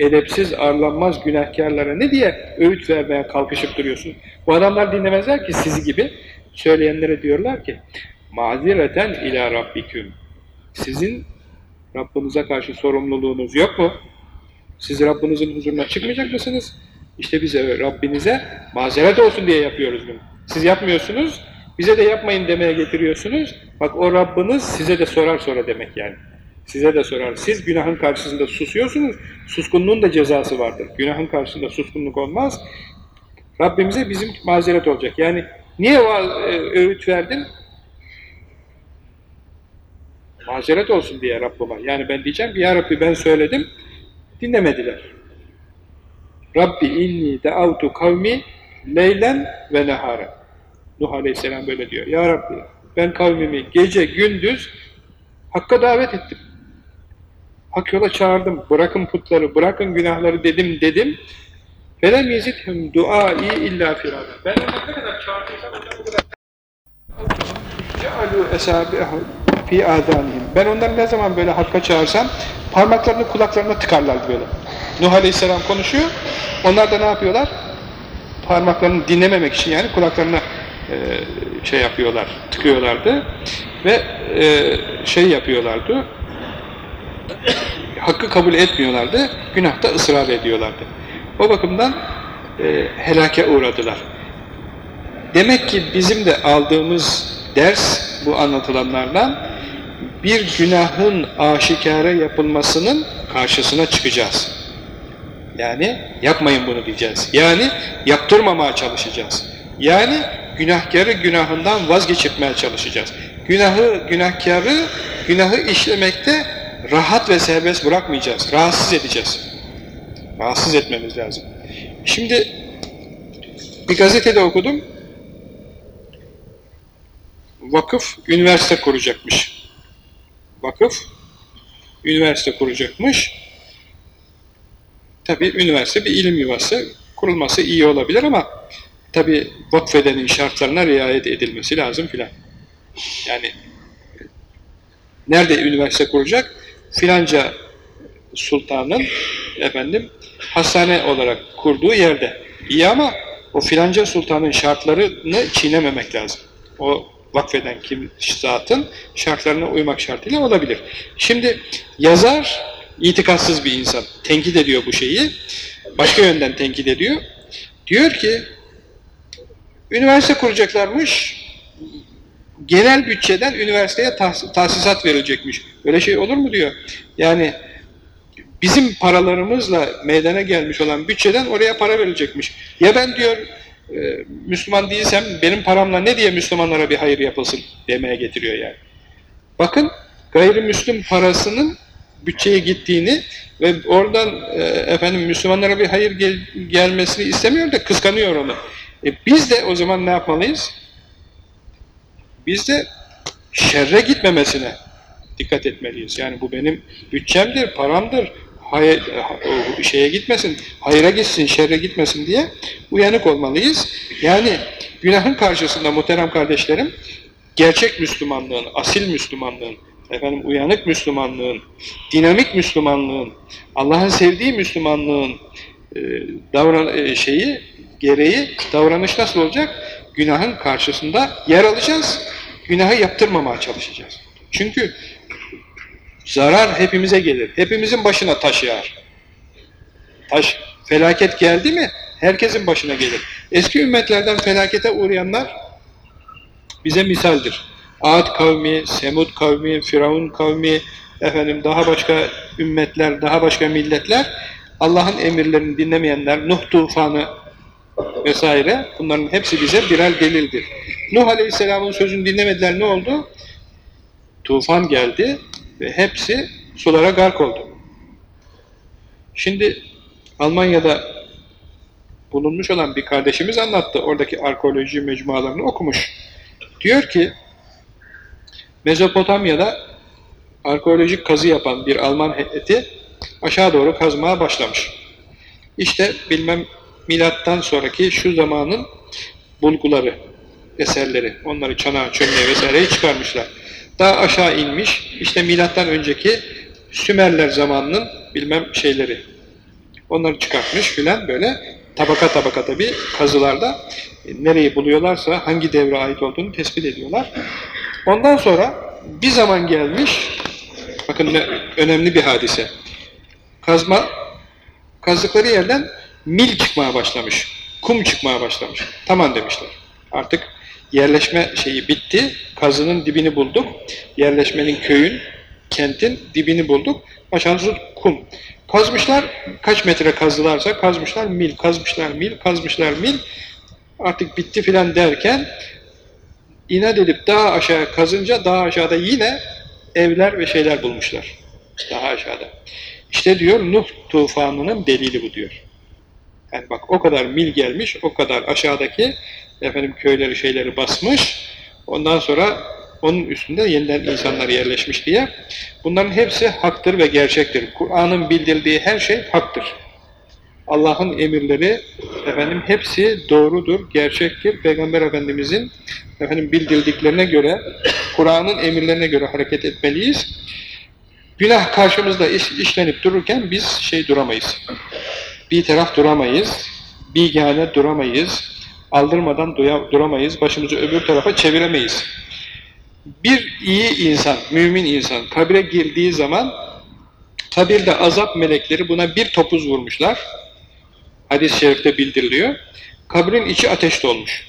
edepsiz, arlanmaz günahkarlara ne diye öğüt vermeye kalkışıp duruyorsun? Bu adamlar dinlemezler ki sizi gibi söyleyenlere diyorlar ki mazireten ila rabbiküm. Sizin Rabbinize karşı sorumluluğunuz yok mu? Siz Rabbinizin huzuruna çıkmayacak mısınız? İşte bize Rabbinize mazeret olsun diye yapıyoruz bunu. Siz yapmıyorsunuz, bize de yapmayın demeye getiriyorsunuz. Bak o Rabbiniz size de sorar sonra demek yani. Size de sorar. Siz günahın karşısında susuyorsunuz. Suskunluğun da cezası vardır. Günahın karşısında suskunluk olmaz. Rabbimize bizim mazeret olacak. Yani niye öğüt verdin? Mazeret olsun diye Rabbime. Yani ben diyeceğim ki ya Rabbi ben söyledim. Dinlemediler. Rabbi inni deavtu kavmi leylen ve nehara. Nuh Aleyhisselam böyle diyor. Ya Rabbi ben kavmimi gece gündüz Hakka davet ettim. Hak yola çağırdım. Bırakın putları, bırakın günahları dedim dedim. Felem yezidhum duai illa firada. Ben ne kadar çağırdıysam onları bu kadar. Cealu esabihu fi adanihim. Ben onları ne zaman böyle hakka çağırsam parmaklarını kulaklarına tıkarlardı böyle. Nuh Aleyhisselam konuşuyor. Onlar da ne yapıyorlar? Parmaklarını dinlememek için yani kulaklarına e, şey yapıyorlar, tıkıyorlardı ve e, şey yapıyorlardı, hakkı kabul etmiyorlardı, günahta ısrar ediyorlardı. O bakımdan e, helake uğradılar. Demek ki bizim de aldığımız ders bu anlatılanlardan bir günahın aşikare yapılmasının karşısına çıkacağız. Yani yapmayın bunu diyeceğiz. Yani yaptırmamaya çalışacağız. Yani günahkarı günahından vazgeçirmeye çalışacağız. Günahı, günahkarı, günahı işlemekte rahat ve serbest bırakmayacağız. Rahatsız edeceğiz. Rahatsız etmemiz lazım. Şimdi bir gazetede okudum. Vakıf üniversite kuracakmış. Vakıf üniversite kuracakmış. Tabii üniversite bir ilim yuvası. Kurulması iyi olabilir ama tabii vakfedenin şartlarına riayet edilmesi lazım filan. Yani nerede üniversite kuracak? Filanca sultanın efendim hastane olarak kurduğu yerde. İyi ama o filanca sultanın şartlarını çiğnememek lazım. O vakfeden kim zatın şartlarına uymak şartıyla olabilir. Şimdi yazar itikatsız bir insan. Tenkit ediyor bu şeyi. Başka yönden tenkit ediyor. Diyor ki üniversite kuracaklarmış genel bütçeden üniversiteye tahs tahsisat verilecekmiş. Öyle şey olur mu diyor. Yani bizim paralarımızla meydana gelmiş olan bütçeden oraya para verilecekmiş. Ya ben diyor e, Müslüman değilsem benim paramla ne diye Müslümanlara bir hayır yapılsın demeye getiriyor yani. Bakın gayrimüslim parasının bütçeye gittiğini ve oradan e, efendim Müslümanlara bir hayır gel gelmesini istemiyor da kıskanıyor onu. E, biz de o zaman ne yapmalıyız? Biz de şerre gitmemesine dikkat etmeliyiz. Yani bu benim bütçemdir, paramdır, hayır, şeye gitmesin, hayra gitsin, şerre gitmesin diye uyanık olmalıyız. Yani günahın karşısında muhterem kardeşlerim, gerçek Müslümanlığın, asil Müslümanlığın, efendim uyanık Müslümanlığın, dinamik Müslümanlığın, Allah'ın sevdiği Müslümanlığın e, davran e, şeyi, gereği, davranış nasıl olacak? Günahın karşısında yer alacağız, günahı yaptırmamaya çalışacağız. Çünkü zarar hepimize gelir. Hepimizin başına taş yağar. Taş, felaket geldi mi herkesin başına gelir. Eski ümmetlerden felakete uğrayanlar bize misaldir. Ad kavmi, Semud kavmi, Firavun kavmi, efendim daha başka ümmetler, daha başka milletler, Allah'ın emirlerini dinlemeyenler, Nuh tufanı vesaire, bunların hepsi bize birer delildir. Nuh Aleyhisselam'ın sözünü dinlemediler, ne oldu? Tufan geldi ve hepsi sulara gark oldu. Şimdi Almanya'da bulunmuş olan bir kardeşimiz anlattı. Oradaki arkeoloji mecmualarını okumuş. Diyor ki, Mezopotamya'da arkeolojik kazı yapan bir Alman heyeti aşağı doğru kazmaya başlamış. İşte bilmem milattan sonraki şu zamanın bulguları, eserleri, onları çanağı, çömleği vesaireyi çıkarmışlar. Daha aşağı inmiş, işte milattan önceki Sümerler zamanının bilmem şeyleri. Onları çıkartmış filan böyle tabaka tabaka tabi kazılarda e, nereyi buluyorlarsa hangi devre ait olduğunu tespit ediyorlar. Ondan sonra bir zaman gelmiş, bakın ne önemli bir hadise. Kazma, kazdıkları yerden mil çıkmaya başlamış, kum çıkmaya başlamış. Tamam demişler. Artık yerleşme şeyi bitti, kazının dibini bulduk, yerleşmenin köyün, kentin dibini bulduk, aşağısı kum. Kazmışlar, kaç metre kazdılarsa kazmışlar mil, kazmışlar mil, kazmışlar mil, artık bitti filan derken inat edip daha aşağı kazınca daha aşağıda yine evler ve şeyler bulmuşlar. Daha aşağıda. İşte diyor Nuh tufanının delili bu diyor. Yani bak o kadar mil gelmiş, o kadar aşağıdaki efendim köyleri şeyleri basmış. Ondan sonra onun üstünde yeniden insanlar yerleşmiş diye. Bunların hepsi haktır ve gerçektir. Kur'an'ın bildirdiği her şey haktır. Allah'ın emirleri efendim hepsi doğrudur, gerçektir. Peygamber Efendimizin efendim bildirdiklerine göre, Kur'an'ın emirlerine göre hareket etmeliyiz. Günah karşımızda iş, işlenip dururken biz şey duramayız. Bir taraf duramayız, bilgâne duramayız, aldırmadan duramayız, başımızı öbür tarafa çeviremeyiz. Bir iyi insan, mümin insan kabire girdiği zaman kabirde azap melekleri buna bir topuz vurmuşlar. Hadis-i şerifte bildiriliyor. Kabrin içi ateş dolmuş.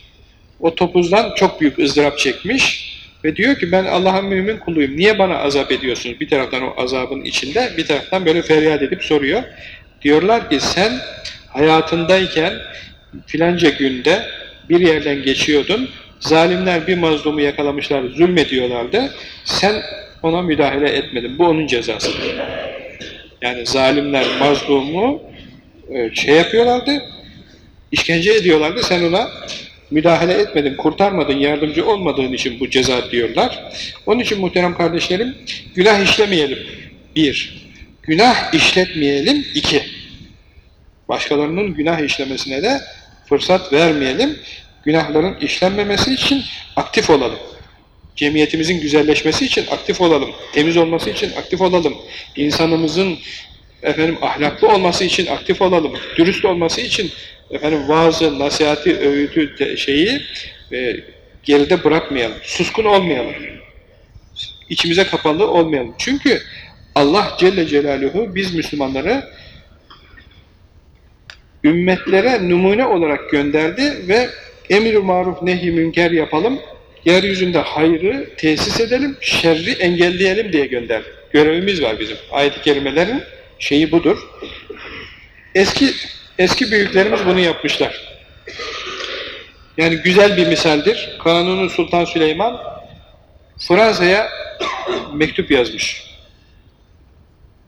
O topuzdan çok büyük ızdırap çekmiş ve diyor ki ben Allah'ın mümin kuluyum. Niye bana azap ediyorsunuz? Bir taraftan o azabın içinde, bir taraftan böyle feryat edip soruyor. Diyorlar ki sen hayatındayken filanca günde bir yerden geçiyordun. Zalimler bir mazlumu yakalamışlar, zulmediyorlardı. Sen ona müdahale etmedin. Bu onun cezasıdır. Yani zalimler mazlumu e, şey yapıyorlardı, işkence ediyorlardı. Sen ona müdahale etmedin, kurtarmadın, yardımcı olmadığın için bu ceza diyorlar. Onun için muhterem kardeşlerim, günah işlemeyelim. Bir, günah işletmeyelim. iki, başkalarının günah işlemesine de fırsat vermeyelim. Günahların işlenmemesi için aktif olalım. Cemiyetimizin güzelleşmesi için aktif olalım. Temiz olması için aktif olalım. İnsanımızın efendim ahlaklı olması için aktif olalım. Dürüst olması için efendim vaazı, nasihati, öğütü şeyi e, geride bırakmayalım. Suskun olmayalım. İçimize kapalı olmayalım. Çünkü Allah Celle Celaluhu biz Müslümanları ümmetlere numune olarak gönderdi ve emir-i maruf nehi münker yapalım, yeryüzünde hayrı tesis edelim, şerri engelleyelim diye gönderdi. Görevimiz var bizim. Ayet-i kerimelerin şeyi budur. Eski eski büyüklerimiz bunu yapmışlar. Yani güzel bir misaldir. Kanuni Sultan Süleyman Fransa'ya mektup yazmış.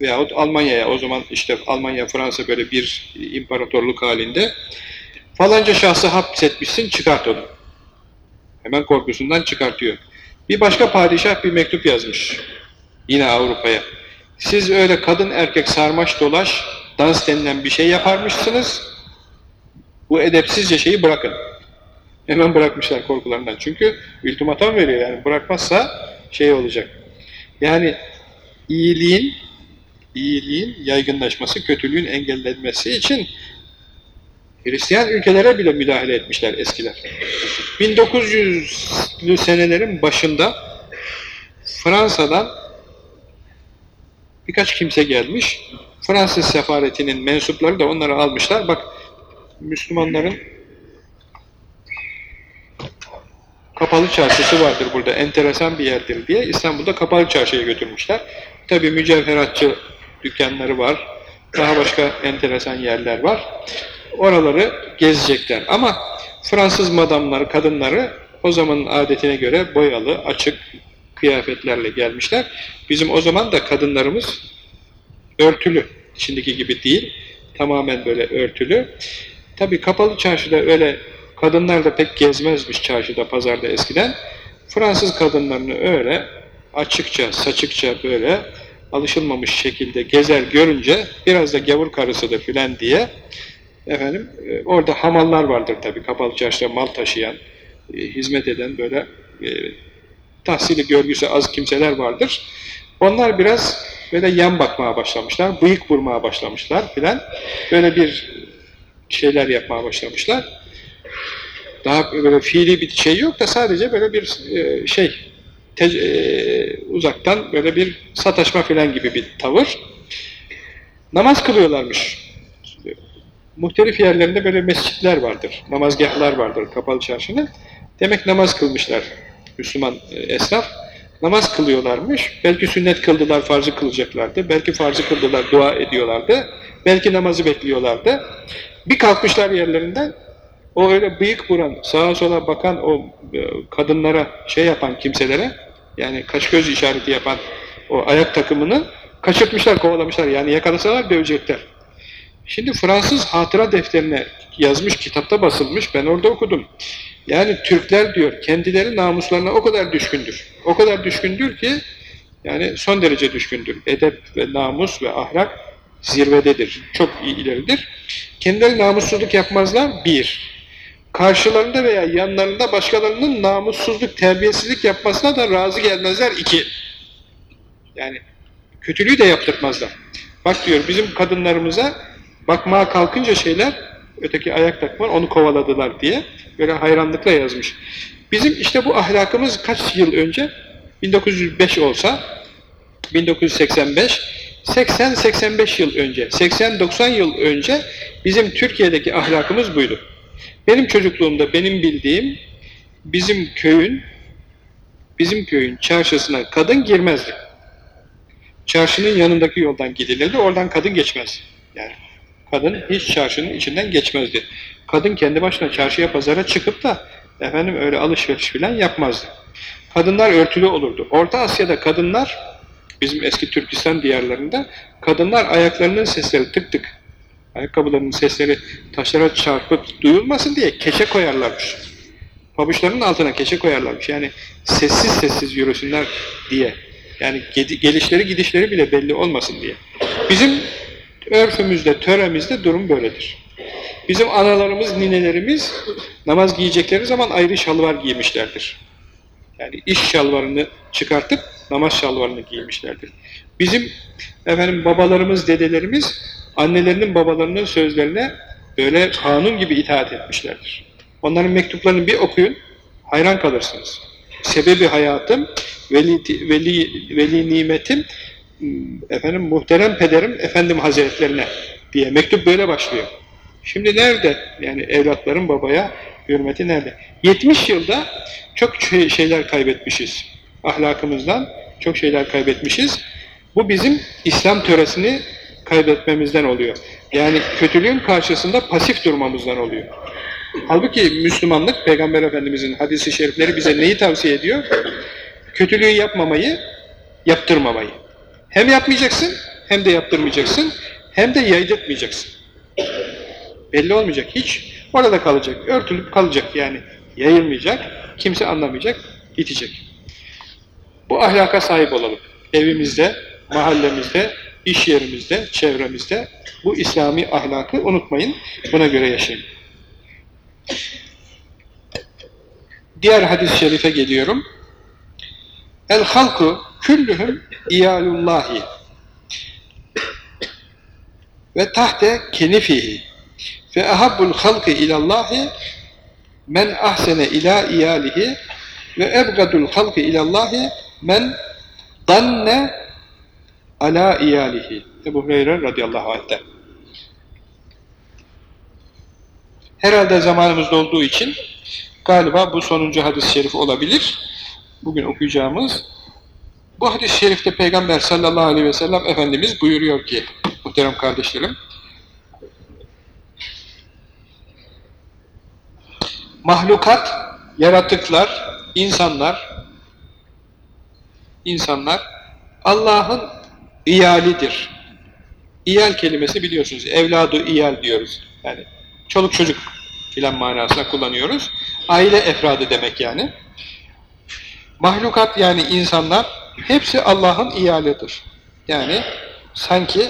Veyahut Almanya'ya, o zaman işte Almanya, Fransa böyle bir imparatorluk halinde. Falanca şahsı hapsetmişsin, çıkart onu. Hemen korkusundan çıkartıyor. Bir başka padişah bir mektup yazmış. Yine Avrupa'ya. Siz öyle kadın erkek sarmaş dolaş, dans denilen bir şey yaparmışsınız. Bu edepsizce şeyi bırakın. Hemen bırakmışlar korkularından. Çünkü ultimatom veriyor yani bırakmazsa şey olacak. Yani iyiliğin iyiliğin yaygınlaşması, kötülüğün engellenmesi için Hristiyan ülkelere bile müdahale etmişler eskiler. 1900'lü senelerin başında Fransa'dan birkaç kimse gelmiş. Fransız sefaretinin mensupları da onları almışlar. Bak Müslümanların kapalı çarşısı vardır burada, enteresan bir yerdir diye İstanbul'da kapalı çarşıya götürmüşler. Tabi mücevheratçı dükkanları var, daha başka enteresan yerler var. Oraları gezecekler ama Fransız madamları, kadınları o zamanın adetine göre boyalı, açık kıyafetlerle gelmişler. Bizim o zaman da kadınlarımız örtülü, şimdiki gibi değil, tamamen böyle örtülü. Tabi kapalı çarşıda öyle kadınlar da pek gezmezmiş çarşıda, pazarda eskiden. Fransız kadınlarını öyle açıkça, saçıkça böyle alışılmamış şekilde gezer görünce biraz da gavur karısıdır filan diye efendim e, orada hamallar vardır tabii kapalı çarşıda mal taşıyan, e, hizmet eden böyle e, tahsili görgüsü az kimseler vardır. Onlar biraz böyle yan bakmaya başlamışlar, bıyık vurmaya başlamışlar filan. Böyle bir şeyler yapmaya başlamışlar. Daha böyle fiili bir şey yok da sadece böyle bir e, şey e, uzaktan böyle bir sataşma falan gibi bir tavır. Namaz kılıyorlarmış. Muhtelif yerlerinde böyle mescitler vardır, namazgahlar vardır kapalı çarşının. Demek namaz kılmışlar Müslüman e, esnaf. Namaz kılıyorlarmış. Belki sünnet kıldılar, farzı kılacaklardı. Belki farzı kıldılar, dua ediyorlardı. Belki namazı bekliyorlardı. Bir kalkmışlar yerlerinden, o öyle bıyık vuran, sağa sola bakan o e, kadınlara şey yapan kimselere, yani kaş göz işareti yapan o ayak takımını kaçırtmışlar, kovalamışlar. Yani yakalasalar dövecekler. Şimdi Fransız hatıra defterine yazmış, kitapta basılmış, ben orada okudum. Yani Türkler diyor, kendileri namuslarına o kadar düşkündür. O kadar düşkündür ki, yani son derece düşkündür. Edep ve namus ve ahlak zirvededir. Çok iyi ileridir. Kendileri namussuzluk yapmazlar, bir. Karşılarında veya yanlarında başkalarının namussuzluk, terbiyesizlik yapmasına da razı gelmezler, iki. Yani kötülüğü de yaptırmazlar. Bak diyor, bizim kadınlarımıza bakmaya kalkınca şeyler, öteki ayak takma, onu kovaladılar diye böyle hayranlıkla yazmış. Bizim işte bu ahlakımız kaç yıl önce? 1905 olsa, 1985, 80-85 yıl önce, 80-90 yıl önce bizim Türkiye'deki ahlakımız buydu. Benim çocukluğumda benim bildiğim bizim köyün bizim köyün çarşısına kadın girmezdi. Çarşının yanındaki yoldan gidilirdi, oradan kadın geçmez. Yani kadın hiç çarşının içinden geçmezdi. Kadın kendi başına çarşıya pazara çıkıp da efendim öyle alışveriş falan yapmazdı. Kadınlar örtülü olurdu. Orta Asya'da kadınlar bizim eski Türkistan diyarlarında kadınlar ayaklarının sesleri tık tık ayakkabılarının sesleri taşlara çarpıp duyulmasın diye keçe koyarlarmış. Pabuçlarının altına keçe koyarlarmış. Yani sessiz sessiz yürüsünler diye. Yani gelişleri gidişleri bile belli olmasın diye. Bizim örfümüzde, töremizde durum böyledir. Bizim analarımız, ninelerimiz namaz giyecekleri zaman ayrı şalvar giymişlerdir. Yani iş şalvarını çıkartıp namaz şalvarını giymişlerdir. Bizim efendim babalarımız, dedelerimiz annelerinin babalarının sözlerine böyle kanun gibi itaat etmişlerdir. Onların mektuplarını bir okuyun, hayran kalırsınız. Sebebi hayatım, veli, veli, veli nimetim, efendim muhterem pederim, efendim hazretlerine diye mektup böyle başlıyor. Şimdi nerede? Yani evlatların babaya hürmeti nerede? 70 yılda çok şeyler kaybetmişiz. Ahlakımızdan çok şeyler kaybetmişiz. Bu bizim İslam töresini kaybetmemizden oluyor. Yani kötülüğün karşısında pasif durmamızdan oluyor. Halbuki Müslümanlık, Peygamber Efendimizin hadisi şerifleri bize neyi tavsiye ediyor? Kötülüğü yapmamayı, yaptırmamayı. Hem yapmayacaksın, hem de yaptırmayacaksın, hem de yaydırtmayacaksın. Belli olmayacak hiç. Orada kalacak, örtülüp kalacak yani. Yayılmayacak, kimse anlamayacak, gidecek. Bu ahlaka sahip olalım. Evimizde, mahallemizde, iş yerimizde, çevremizde bu İslami ahlakı unutmayın. Buna göre yaşayın. Diğer hadis-i şerife geliyorum. El halku küllühüm iyalullahi ve tahte kenifihi ve ahabbul halki ilallahi men ahsene ila iyalihi ve ebgadul halki ilallahi men danne ala iyalihi. Ebu Hureyre radıyallahu anh'ten. Herhalde zamanımızda olduğu için galiba bu sonuncu hadis-i şerif olabilir. Bugün okuyacağımız. Bu hadis-i şerifte Peygamber sallallahu aleyhi ve sellem Efendimiz buyuruyor ki, muhterem kardeşlerim, mahlukat, yaratıklar, insanlar, insanlar Allah'ın iyalidir. İyal kelimesi biliyorsunuz, evladı iyal diyoruz. Yani çoluk çocuk filan manasına kullanıyoruz. Aile efradı demek yani. Mahlukat yani insanlar hepsi Allah'ın iyalidir. Yani sanki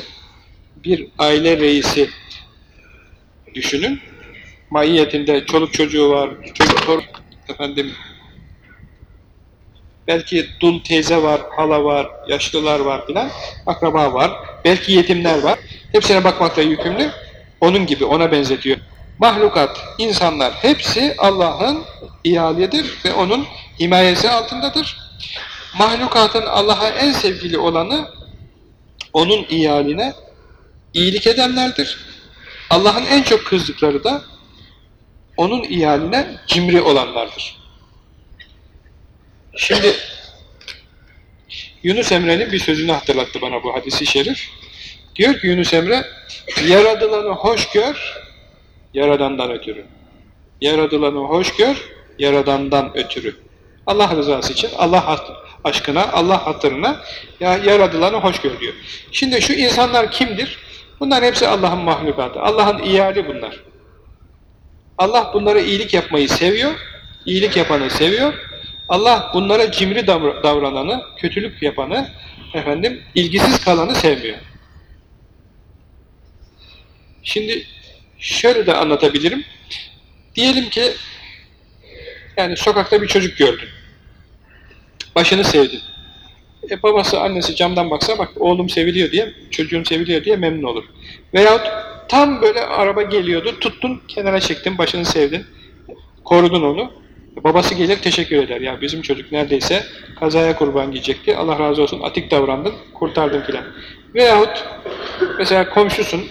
bir aile reisi düşünün. Mahiyetinde çoluk çocuğu var, çocuk efendim belki dul teyze var, hala var, yaşlılar var filan, akraba var, belki yetimler var. Hepsine bakmakla yükümlü. Onun gibi, ona benzetiyor. Mahlukat, insanlar hepsi Allah'ın ihaledir ve onun himayesi altındadır. Mahlukatın Allah'a en sevgili olanı onun iyaline iyilik edenlerdir. Allah'ın en çok kızdıkları da onun iyaline cimri olanlardır. Şimdi Yunus Emre'nin bir sözünü hatırlattı bana bu hadisi şerif. Diyor ki Yunus Emre, yaradılanı hoş gör, yaradandan ötürü. Yaradılanı hoş gör, yaradandan ötürü. Allah rızası için, Allah aşkına, Allah hatırına ya yaradılanı hoş gör diyor. Şimdi şu insanlar kimdir? Bunlar hepsi Allah'ın mahlukatı. Allah'ın iyali bunlar. Allah bunlara iyilik yapmayı seviyor, iyilik yapanı seviyor. Allah bunlara cimri davrananı, kötülük yapanı, efendim, ilgisiz kalanı sevmiyor. Şimdi şöyle de anlatabilirim. Diyelim ki yani sokakta bir çocuk gördün. Başını sevdin. E babası, annesi camdan baksa bak oğlum seviliyor diye, çocuğum seviliyor diye memnun olur. Veyahut tam böyle araba geliyordu, tuttun, kenara çektin, başını sevdin, korudun onu. Babası gelir teşekkür eder. Ya bizim çocuk neredeyse kazaya kurban gidecekti. Allah razı olsun atik davrandın, kurtardın filan. Veyahut mesela komşusun,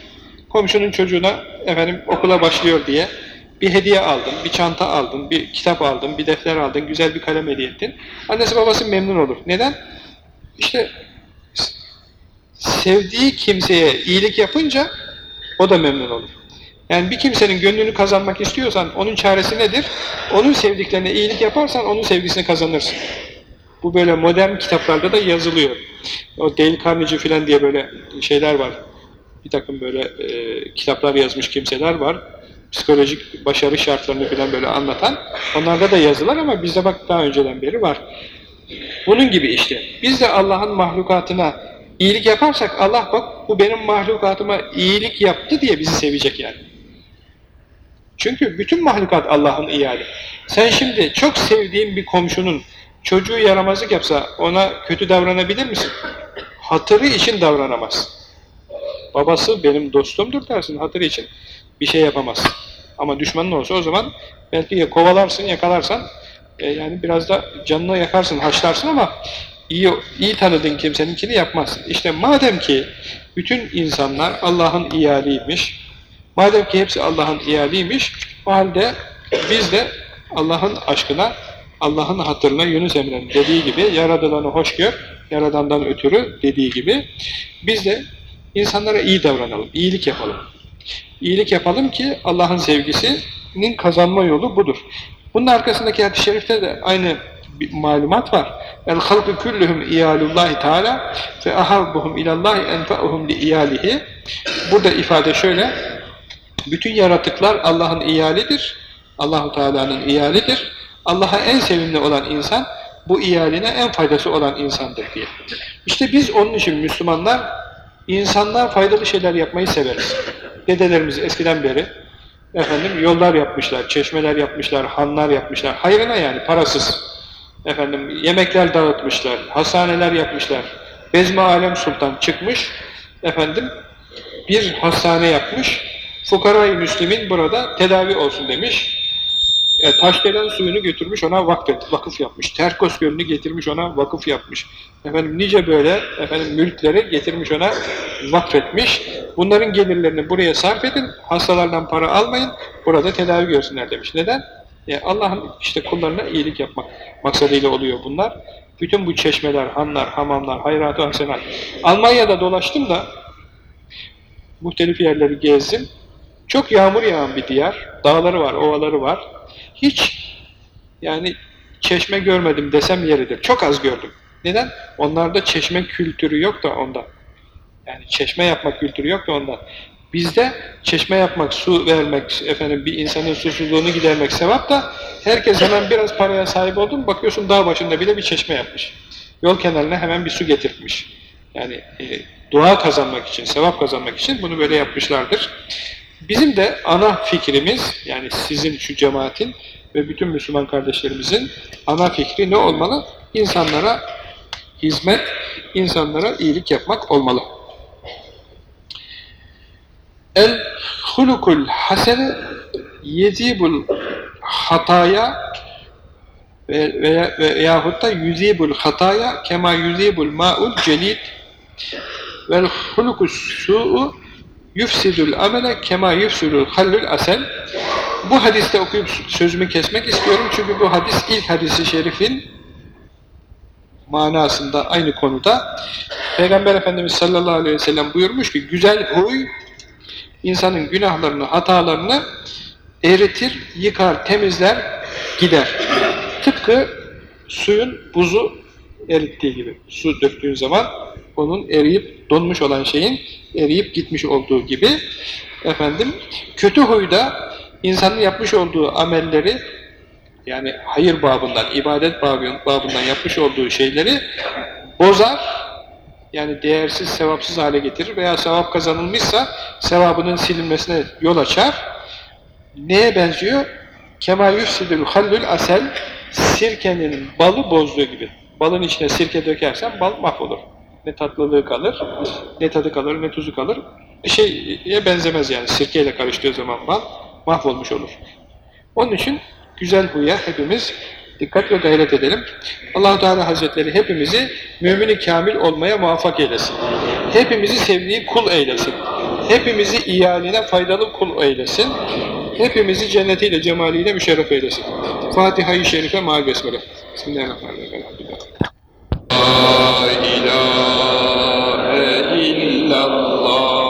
komşunun çocuğuna efendim okula başlıyor diye bir hediye aldın, bir çanta aldın, bir kitap aldın, bir defter aldın, güzel bir kalem hediye ettin. Annesi babası memnun olur. Neden? İşte sevdiği kimseye iyilik yapınca o da memnun olur. Yani bir kimsenin gönlünü kazanmak istiyorsan onun çaresi nedir? Onun sevdiklerine iyilik yaparsan onun sevgisini kazanırsın. Bu böyle modern kitaplarda da yazılıyor. O Carnegie filan diye böyle şeyler var. Bir takım böyle e, kitaplar yazmış kimseler var. Psikolojik başarı şartlarını filan böyle anlatan. Onlarda da yazılar ama bizde bak daha önceden beri var. Bunun gibi işte. Biz de Allah'ın mahlukatına iyilik yaparsak Allah bak bu benim mahlukatıma iyilik yaptı diye bizi sevecek yani. Çünkü bütün mahlukat Allah'ın iyali. Sen şimdi çok sevdiğin bir komşunun çocuğu yaramazlık yapsa ona kötü davranabilir misin? Hatırı için davranamaz. Babası benim dostumdur dersin hatırı için bir şey yapamaz. Ama düşmanın olsa o zaman belki ya kovalarsın, yakalarsan e, yani biraz da canını yakarsın, haşlarsın ama iyi, iyi tanıdığın kimseninkini yapmaz. İşte madem ki bütün insanlar Allah'ın iyaliymiş, Madem ki hepsi Allah'ın iyaliymiş, o halde biz de Allah'ın aşkına, Allah'ın hatırına Yunus Emre'nin dediği gibi, yaradılanı hoş gör, yaradandan ötürü dediği gibi, biz de insanlara iyi davranalım, iyilik yapalım. İyilik yapalım ki Allah'ın sevgisinin kazanma yolu budur. Bunun arkasındaki hadis-i şerifte de aynı bir malumat var. El halku kulluhum iyalullahi teala fe ahabbuhum ilallahi enfa'uhum li iyalihi. Burada ifade şöyle. Bütün yaratıklar Allah'ın iyalidir. Allahu Teala'nın iyalidir. Allah'a en sevimli olan insan bu iyaline en faydası olan insandır diye. İşte biz onun için Müslümanlar insanlar faydalı şeyler yapmayı severiz. Dedelerimiz eskiden beri efendim yollar yapmışlar, çeşmeler yapmışlar, hanlar yapmışlar. Hayrına yani parasız. Efendim yemekler dağıtmışlar, hastaneler yapmışlar. Bezmi Alem Sultan çıkmış efendim bir hastane yapmış Fukarayı Müslim'in burada tedavi olsun demiş. E, Taşdelen suyunu götürmüş ona vakfet, vakıf yapmış. Terkos Gölü'nü getirmiş ona vakıf yapmış. Efendim nice böyle efendim mülkleri getirmiş ona vakfetmiş. Bunların gelirlerini buraya sarf edin, hastalardan para almayın, burada tedavi görsünler demiş. Neden? E, Allah'ın işte kullarına iyilik yapmak maksadıyla oluyor bunlar. Bütün bu çeşmeler, hanlar, hamamlar, hayratı hasenat. Almanya'da dolaştım da muhtelif yerleri gezdim. Çok yağmur yağan bir diyar. Dağları var, ovaları var. Hiç yani çeşme görmedim desem yeridir. Çok az gördüm. Neden? Onlarda çeşme kültürü yok da ondan. Yani çeşme yapmak kültürü yok da ondan. Bizde çeşme yapmak, su vermek, efendim bir insanın susuzluğunu gidermek sevap da herkes hemen biraz paraya sahip oldu mu bakıyorsun dağ başında bile bir çeşme yapmış. Yol kenarına hemen bir su getirmiş. Yani e, dua kazanmak için, sevap kazanmak için bunu böyle yapmışlardır. Bizim de ana fikrimiz, yani sizin şu cemaatin ve bütün Müslüman kardeşlerimizin ana fikri ne olmalı? İnsanlara hizmet, insanlara iyilik yapmak olmalı. El hulukul hasene yedibul hataya ve, veya, ve yahut da yüzibul hataya kema yüzibul ma'ul celid vel hulukus su'u yufsidul amele kema yufsidul hallul asel bu hadiste okuyup sözümü kesmek istiyorum çünkü bu hadis ilk hadisi şerifin manasında aynı konuda Peygamber Efendimiz sallallahu aleyhi ve sellem buyurmuş ki güzel huy insanın günahlarını, hatalarını eritir, yıkar, temizler, gider. Tıpkı suyun buzu erittiği gibi. Su döktüğün zaman onun eriyip donmuş olan şeyin eriyip gitmiş olduğu gibi efendim kötü huyda insanın yapmış olduğu amelleri yani hayır babından, ibadet babından yapmış olduğu şeyleri bozar, yani değersiz, sevapsız hale getirir veya sevap kazanılmışsa sevabının silinmesine yol açar. Neye benziyor? Kema yufsidül hallül asel sirkenin balı bozduğu gibi. Balın içine sirke dökersen bal mahvolur. Ne tatlılığı kalır, ne tadı kalır, ne tuzu kalır. Şeye benzemez yani. Sirkeyle karıştığı zaman bal mahvolmuş olur. Onun için güzel huya hepimiz dikkat ve gayret edelim. allah Teala Hazretleri hepimizi mümini kamil olmaya muvaffak eylesin. Hepimizi sevdiği kul eylesin. Hepimizi iyaline faydalı kul eylesin. Hepimizi cennetiyle, cemaliyle müşerref eylesin. Fatiha-i Şerife ma besmele. Bismillahirrahmanirrahim. La ilahe illallah.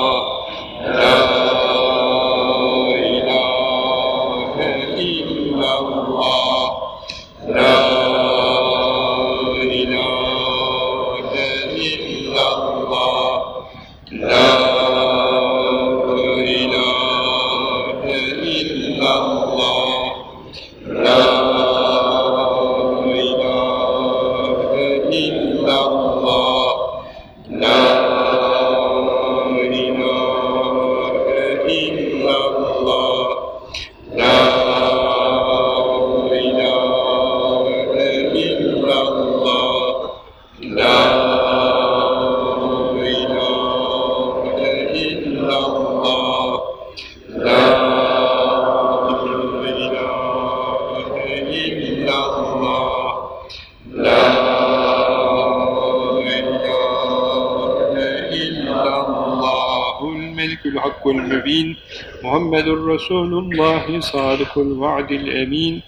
Resulullah sadıkul vaadil emin.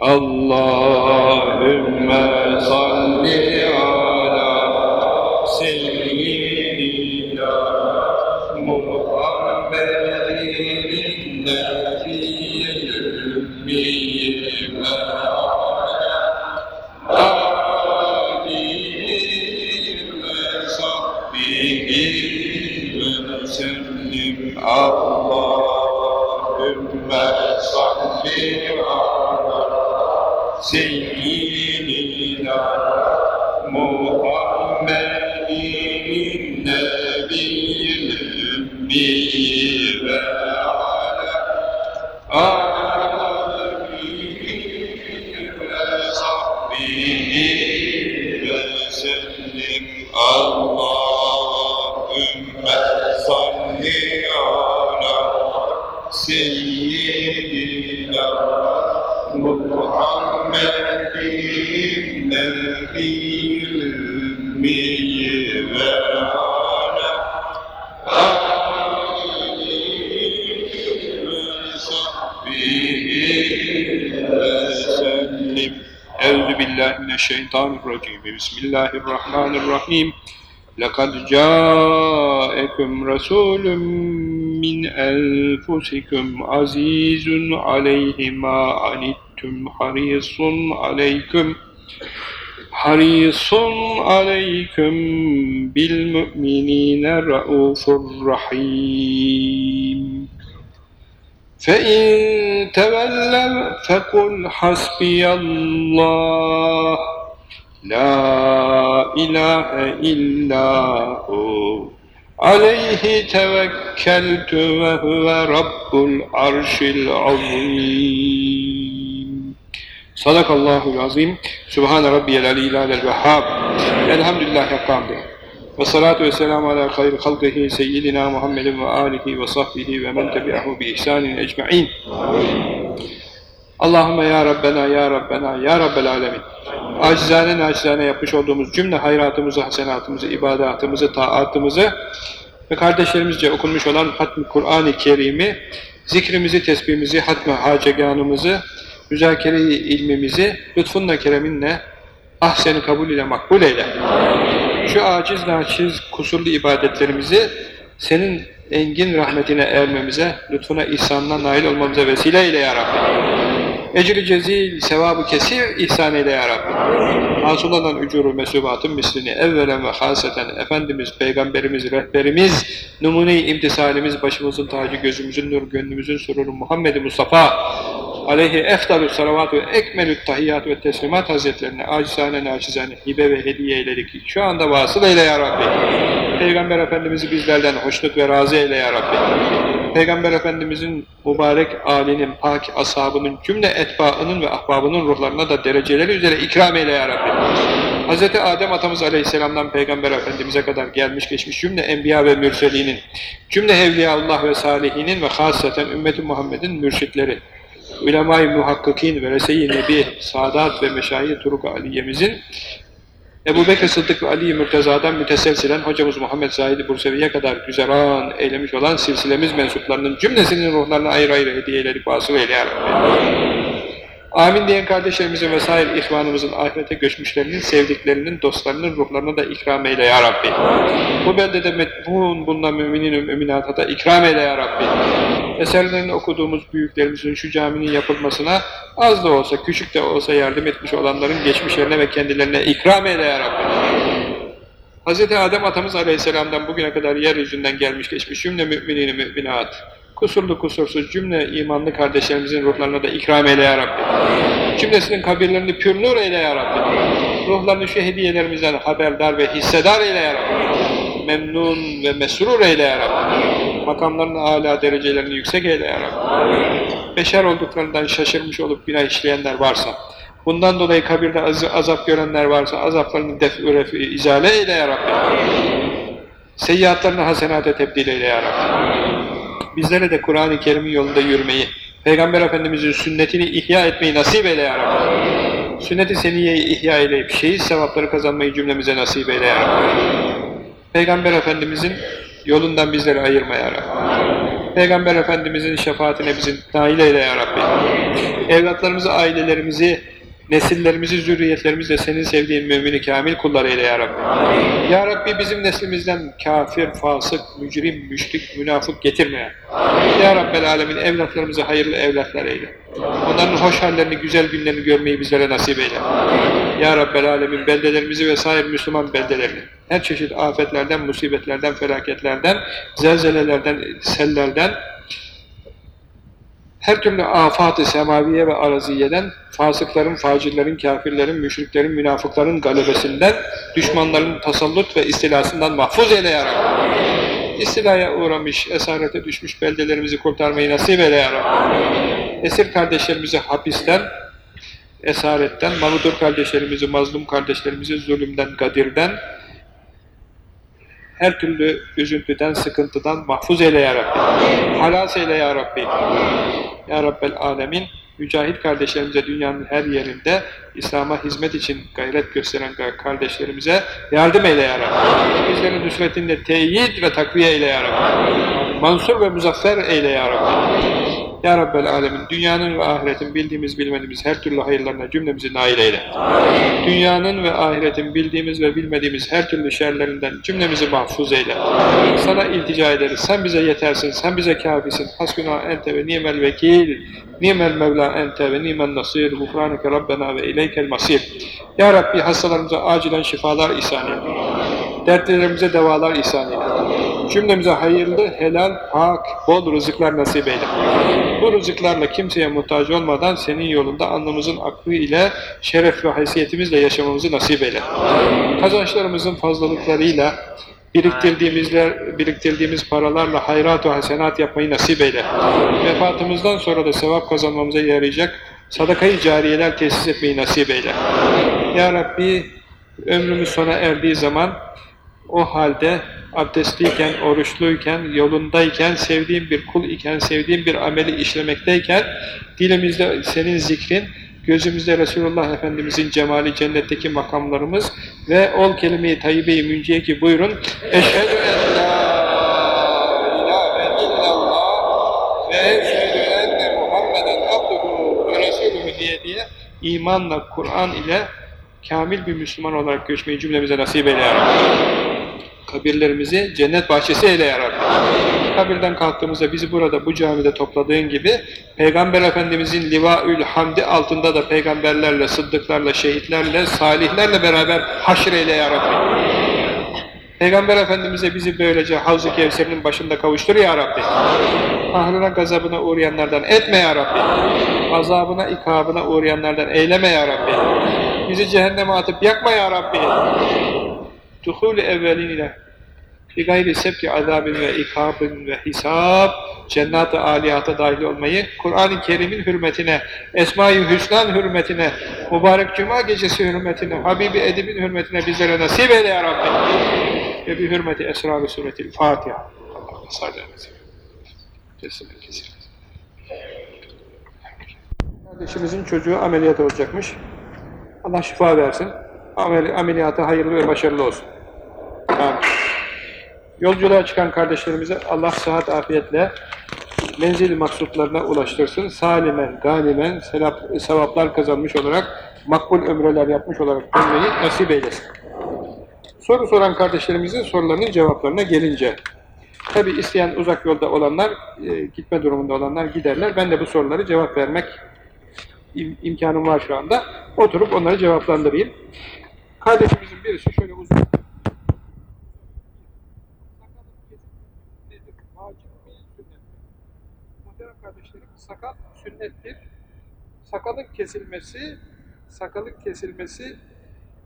Allahümme salli Mineşşeytanirracim. Bismillahirrahmanirrahim. Lekad ca'ekum rasulun min enfusikum azizun aleyhi ma anittum harisun aleykum الرحمن الرحيم لقد جاءكم رسول من أنفسكم عزيز عليه ما عنتم حريص عليكم حريص عليكم بالمؤمنين رؤوف رحيم فإن تولوا فقل حسبي الله لا إله إلا هو عليه توكلت وهو رب العرش العظيم Sadakallahul azim. Sübhane rabbiyel aliyyil alel vehhab. Elhamdülillahi hakkamdeh. Ve salatu ve selamu ala hayr halkihi seyyidina Muhammedin ve alihi ve sahbihi ve men tebi'ahu bi ihsanin ecma'in. Allahümme ya Rabbena, ya Rabbena, ya Rabbel alemin. Acizane nacizane yapmış olduğumuz cümle hayratımızı, hasenatımızı, ibadatımızı, taatımızı ve kardeşlerimizce okunmuş olan Hatmi Kur'an-ı Kerim'i, zikrimizi, tesbihimizi, hatmi haceganımızı, müzakere-i ilmimizi lütfunla kereminle ahseni kabul ile makbul eyle. Şu aciz naçiz kusurlu ibadetlerimizi senin engin rahmetine ermemize, lütfuna ihsanına nail olmamıza vesile eyle ya Rabbi. Ecri cezil, sevabı kesir, ihsan eyle ya Rabbi. Hasıl olan ücuru mesubatın mislini evvelen ve haseten Efendimiz, Peygamberimiz, rehberimiz, numune-i imtisalimiz, başımızın tacı, gözümüzün nur, gönlümüzün sururu Muhammed Mustafa aleyhi efdalü salavat ve ekmelü tahiyyat ve teslimat hazretlerine acizane naçizane hibe ve hediye eyledik. Şu anda vasıl eyle ya Rabbi. Peygamber Efendimiz'i bizlerden hoşnut ve razı eyle ya Rabbi. Peygamber Efendimiz'in mübarek âlinin, pak ashabının, cümle etbaının ve ahbabının ruhlarına da dereceleri üzere ikram eyle ya Rabbi. Hz. Adem atamız aleyhisselamdan Peygamber Efendimiz'e kadar gelmiş geçmiş cümle enbiya ve mürselinin, cümle evliyaullah ve salihinin ve hasreten ümmeti Muhammed'in mürşitleri, ulema-i muhakkikin ve rese-i nebi, sadat ve meşayi turuk-u aliyemizin Ebu Bekir Sıddık ve Ali Mürteza'dan müteselsilen hocamız Muhammed Zahid Bursevi'ye kadar güzeran eylemiş olan silsilemiz mensuplarının cümlesinin ruhlarına ayrı ayrı hediye eyledik vasıl eyle ya Rabbi. Amin diyen kardeşlerimizin vesaire ihvanımızın ahirete göçmüşlerinin, sevdiklerinin, dostlarının ruhlarına da ikram eyle ya Rabbi. Bu beldede metbun bulunan müminin müminata da ikram eyle ya Rabbi. Eserlerini okuduğumuz büyüklerimizin şu caminin yapılmasına az da olsa, küçük de olsa yardım etmiş olanların geçmişlerine ve kendilerine ikram eyle ya Rabbi. Hz. Adem atamız aleyhisselamdan bugüne kadar yeryüzünden gelmiş geçmiş cümle müminin müminat, kusurlu kusursuz cümle imanlı kardeşlerimizin ruhlarına da ikram eyle ya Rabbi. Cümlesinin kabirlerini pür nur eyle ya Rabbi. Ruhlarını şu hediyelerimizden haberdar ve hissedar eyle ya Rabbi. Memnun ve mesrur eyle ya Rabbi. Makamlarını âlâ derecelerini yüksek eyle ya Rabbi. Beşer olduklarından şaşırmış olup günah işleyenler varsa, bundan dolayı kabirde az azap görenler varsa azaplarını def-ü refi izale eyle ya Rabbi. Seyyiatlarını hasenate tebdil eyle ya Rabbi. Bizlere de Kur'an-ı Kerim'in yolunda yürümeyi, Peygamber Efendimiz'in sünnetini ihya etmeyi nasip eyle ya Rabbi. Sünnet-i seniyeyi ihya eyleyip şehit sevapları kazanmayı cümlemize nasip eyle ya Rabbi. Peygamber Efendimiz'in yolundan bizleri ayırma ya Rabbi. Peygamber Efendimiz'in şefaatine bizi nail eyle ya Rabbi. Evlatlarımızı, ailelerimizi, nesillerimizi, zürriyetlerimizi de senin sevdiğin mümini kamil kullar eyle ya Rabbi. Ya Rabbi bizim neslimizden kafir, fasık, mücrim, müşrik, münafık getirme. Ya Rabbel Alemin evlatlarımızı hayırlı evlatlar eyle. Onların hoş hallerini, güzel günlerini görmeyi bizlere nasip eyle. Ya Rabbel Alemin beldelerimizi ve sair Müslüman beldelerini her çeşit afetlerden, musibetlerden, felaketlerden, zelzelelerden, sellerden, her türlü afat-ı semaviye ve araziyeden, fasıkların, facirlerin, kafirlerin, müşriklerin, münafıkların galebesinden, düşmanların tasallut ve istilasından mahfuz eyle ya Rabbi. İstilaya uğramış, esarete düşmüş beldelerimizi kurtarmayı nasip eyle ya Rabbi. Esir kardeşlerimizi hapisten, esaretten, mağdur kardeşlerimizi, mazlum kardeşlerimizi zulümden, gadirden, her türlü üzüntüden, sıkıntıdan mahfuz eyle ya Rabbi. Halas eyle ya Rabbi. Ya Rabbel Alemin, mücahit kardeşlerimize dünyanın her yerinde İslam'a hizmet için gayret gösteren kardeşlerimize yardım eyle ya Rabbi. Bizlerin nüsretinde teyit ve takviye eyle ya Rabbi. Mansur ve muzaffer eyle ya Rabbi. Ya Rabbel Alemin, dünyanın ve ahiretin bildiğimiz bilmediğimiz her türlü hayırlarına cümlemizi nail eyle. Dünyanın ve ahiretin bildiğimiz ve bilmediğimiz her türlü şerlerinden cümlemizi mahfuz eyle. Sana iltica ederiz. Sen bize yetersin, sen bize kafisin. Hasbuna ente ve nimel vekil. Nimel Mevla ente ve nimel nasir. Gufraneke Rabbena ve ileykel masir. Ya Rabbi hastalarımıza acilen şifalar ihsan eyle. Dertlerimize devalar ihsan eyle. Cümlemize hayırlı, helal, hak, bol rızıklar nasip eyle. Bu rızıklarla kimseye muhtaç olmadan senin yolunda alnımızın aklı ile şeref ve haysiyetimizle yaşamamızı nasip eyle. Kazançlarımızın fazlalıklarıyla biriktirdiğimizler, biriktirdiğimiz paralarla hayrat ve hasenat yapmayı nasip eyle. Vefatımızdan sonra da sevap kazanmamıza yarayacak sadakayı cariyeler tesis etmeyi nasip eyle. Ya Rabbi ömrümüz sona erdiği zaman o halde abdestliyken, oruçluyken, yolundayken, sevdiğim bir kul iken, sevdiğim bir ameli işlemekteyken, dilimizde senin zikrin, gözümüzde Resulullah Efendimizin cemali, cennetteki makamlarımız ve ol kelime-i tayyibe-i münciye ki buyurun, Eşhedü en la ilahe illallah ve eşhedü enne Muhammeden abduhu ve diye diye imanla, Kur'an ile kamil bir Müslüman olarak göçmeyi cümlemize nasip eyle. Kabirlerimizi cennet bahçesi eyle ya Rabbi. Kabirden kalktığımızda bizi burada bu camide topladığın gibi Peygamber Efendimizin livaül hamdi altında da peygamberlerle, sıddıklarla, şehitlerle, salihlerle beraber haşr eyle ya Rabbi. Peygamber Efendimiz'e bizi böylece Havz-ı Kevser'in başında kavuştur ya Rabbi. Kahrına gazabına uğrayanlardan etme ya Rabbi. Azabına, ikabına uğrayanlardan eyleme ya Rabbi. Bizi cehenneme atıp yakma ya Rabbi. Duhul-i evveline bir gayri sebki azabin ve ikabın ve hisab cennet-i aliyata dahil olmayı Kur'an-ı Kerim'in hürmetine, Esma-i Hüsnan hürmetine, mübarek Cuma gecesi hürmetine, Habibi Edib'in hürmetine bizlere nasip eyle ya Rabbi. Ve bir hürmeti esrar-ı suretil Fatiha. Allah'ım salli aleyhi ve sellem. Kesin, kesin. Kardeşimizin çocuğu ameliyat olacakmış. Allah şifa versin. Amel, ameliyatı hayırlı ve başarılı olsun. Amin. Yolculuğa çıkan kardeşlerimize Allah sıhhat afiyetle menzil maksutlarına ulaştırsın. Salimen, galimen, selap, sevaplar kazanmış olarak, makbul ömreler yapmış olarak dönmeyi nasip eylesin. Soru soran kardeşlerimizin sorularının cevaplarına gelince, tabi isteyen uzak yolda olanlar, e, gitme durumunda olanlar giderler. Ben de bu soruları cevap vermek im imkanım var şu anda. Oturup onları cevaplandırayım. Kardeşimizin birisi şöyle uzun nedir? Vacip mi, sünnet mi? Muhterem sakal sünnettir. Sakalın kesilmesi, sakalın kesilmesi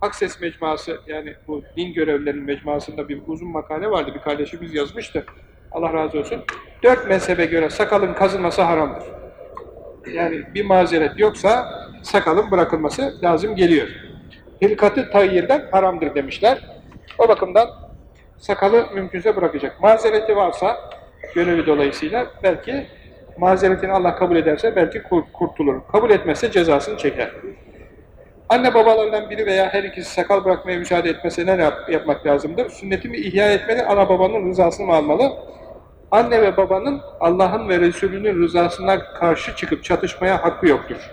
Akses Mecmuası, yani bu din görevlilerinin mecmuasında bir uzun makale vardı, bir kardeşimiz yazmıştı. Allah razı olsun. Dört mezhebe göre sakalın kazınması haramdır. Yani bir mazeret yoksa sakalın bırakılması lazım geliyor. Hilkatı tayyirden haramdır demişler. O bakımdan sakalı mümkünse bırakacak. Mazereti varsa gönüllü dolayısıyla belki mazeretini Allah kabul ederse belki kurtulur. Kabul etmezse cezasını çeker. Anne babalardan biri veya her ikisi sakal bırakmaya müsaade etmese ne yap yapmak lazımdır? Sünnetimi ihya etmeli, ana babanın rızasını mı almalı? Anne ve babanın Allah'ın ve Resulünün rızasına karşı çıkıp çatışmaya hakkı yoktur.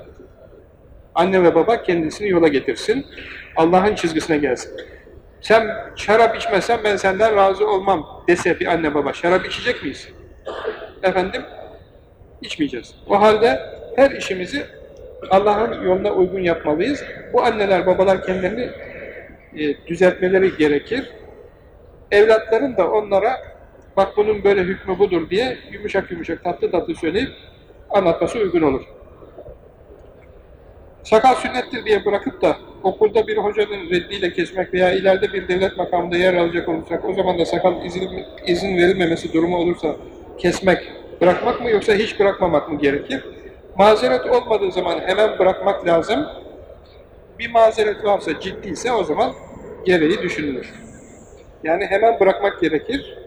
Anne ve baba kendisini yola getirsin, Allah'ın çizgisine gelsin. Sen şarap içmezsen ben senden razı olmam dese bir anne baba, şarap içecek miyiz? Efendim, içmeyeceğiz. O halde her işimizi Allah'ın yoluna uygun yapmalıyız. Bu anneler, babalar kendilerini e, düzeltmeleri gerekir. Evlatların da onlara bak bunun böyle hükmü budur diye yumuşak yumuşak tatlı tatlı söyleyip anlatması uygun olur. Sakal sünnettir diye bırakıp da okulda bir hocanın reddiyle kesmek veya ileride bir devlet makamında yer alacak olursak o zaman da sakal izin, izin verilmemesi durumu olursa kesmek, bırakmak mı yoksa hiç bırakmamak mı gerekir? Mazeret olmadığı zaman hemen bırakmak lazım. Bir mazeret varsa, ciddiyse o zaman gereği düşünülür. Yani hemen bırakmak gerekir.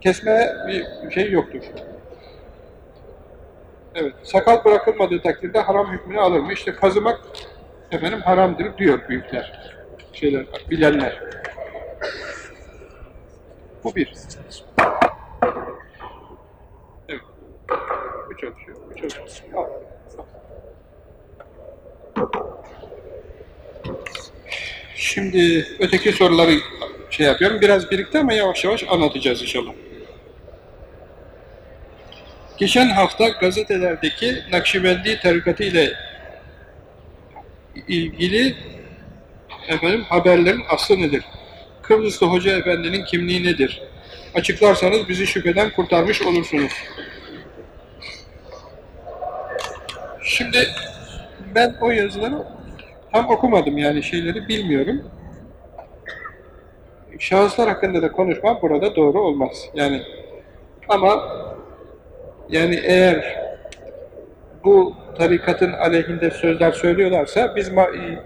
Kesmeye bir şey yoktur. Evet, sakal bırakılmadığı takdirde haram hükmünü alır mı? İşte kazımak efendim haramdır diyor büyükler. Şeyler, bilenler. Bu bir. Çalışıyor, bu çalışıyor. Al. Şimdi öteki soruları şey yapıyorum. Biraz birikti ama yavaş yavaş anlatacağız inşallah. Geçen hafta gazetelerdeki Nakşibendi tarikatı ile ilgili efendim haberlerin aslı nedir? Kıbrıslı Hoca Efendi'nin kimliği nedir? Açıklarsanız bizi şüpheden kurtarmış olursunuz. Şimdi ben o yazıları tam okumadım yani şeyleri bilmiyorum. Şahıslar hakkında da konuşmam burada doğru olmaz. Yani ama yani eğer bu tarikatın aleyhinde sözler söylüyorlarsa biz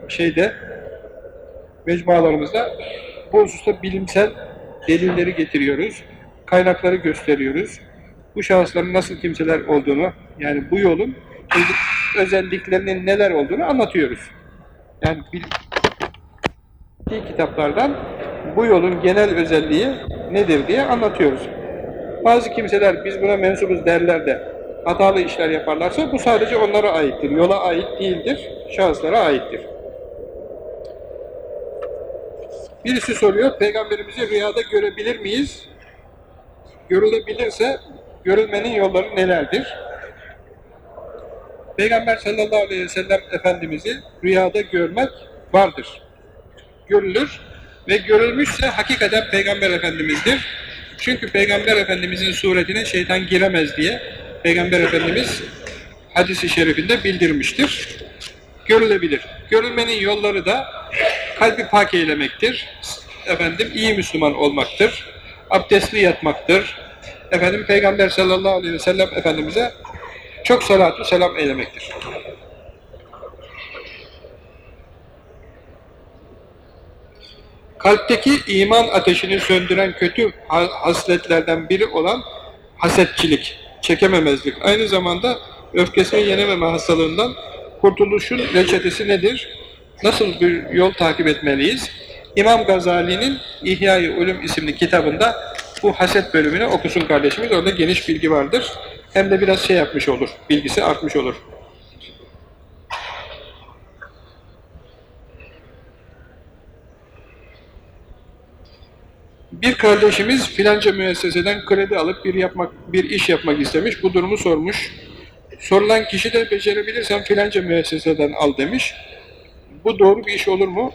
şeyde mecmualarımızda bu hususta bilimsel delilleri getiriyoruz, kaynakları gösteriyoruz. Bu şahısların nasıl kimseler olduğunu, yani bu yolun özelliklerinin neler olduğunu anlatıyoruz. Yani bildiği kitaplardan bu yolun genel özelliği nedir diye anlatıyoruz. Bazı kimseler biz buna mensubuz derler de hatalı işler yaparlarsa bu sadece onlara aittir. Yola ait değildir, şahıslara aittir. Birisi soruyor, Peygamberimizi rüyada görebilir miyiz? Görülebilirse, görülmenin yolları nelerdir? Peygamber sallallahu aleyhi ve sellem Efendimiz'i rüyada görmek vardır. Görülür ve görülmüşse hakikaten Peygamber Efendimiz'dir. Çünkü Peygamber Efendimiz'in suretine şeytan giremez diye Peygamber Efendimiz hadisi şerifinde bildirmiştir. Görülebilir. Görülmenin yolları da kalbi pak eylemektir. Efendim iyi Müslüman olmaktır. Abdestli yatmaktır. Efendim Peygamber sallallahu aleyhi ve sellem Efendimiz'e çok salatu selam eylemektir. Kalpteki iman ateşini söndüren kötü ha- hasletlerden biri olan hasetçilik, çekememezlik. Aynı zamanda öfkesini yenememe hastalığından kurtuluşun reçetesi nedir? Nasıl bir yol takip etmeliyiz? İmam Gazali'nin İhya-i Ulum isimli kitabında bu haset bölümünü okusun kardeşimiz. Orada geniş bilgi vardır. Hem de biraz şey yapmış olur, bilgisi artmış olur. Bir kardeşimiz filanca müesseseden kredi alıp bir yapmak bir iş yapmak istemiş. Bu durumu sormuş. Sorulan kişi de becerebilirsen filanca müesseseden al demiş. Bu doğru bir iş olur mu?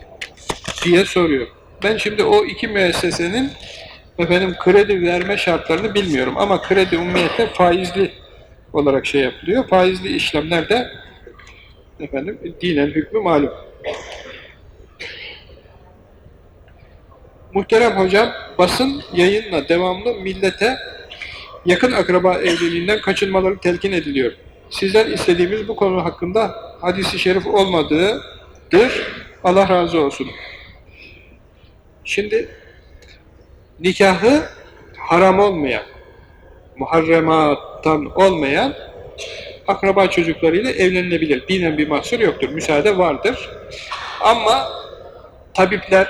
diye soruyor. Ben şimdi o iki müessesenin efendim kredi verme şartlarını bilmiyorum ama kredi umumiyette faizli olarak şey yapılıyor. Faizli işlemler de efendim dinen hükmü malum. Muhterem hocam, basın yayınla devamlı millete yakın akraba evliliğinden kaçınmaları telkin ediliyor. Sizden istediğimiz bu konu hakkında hadisi şerif olmadığıdır. Allah razı olsun. Şimdi nikahı haram olmayan, muharremattan olmayan akraba çocuklarıyla evlenilebilir. Dinen bir mahsur yoktur. Müsaade vardır. Ama tabipler,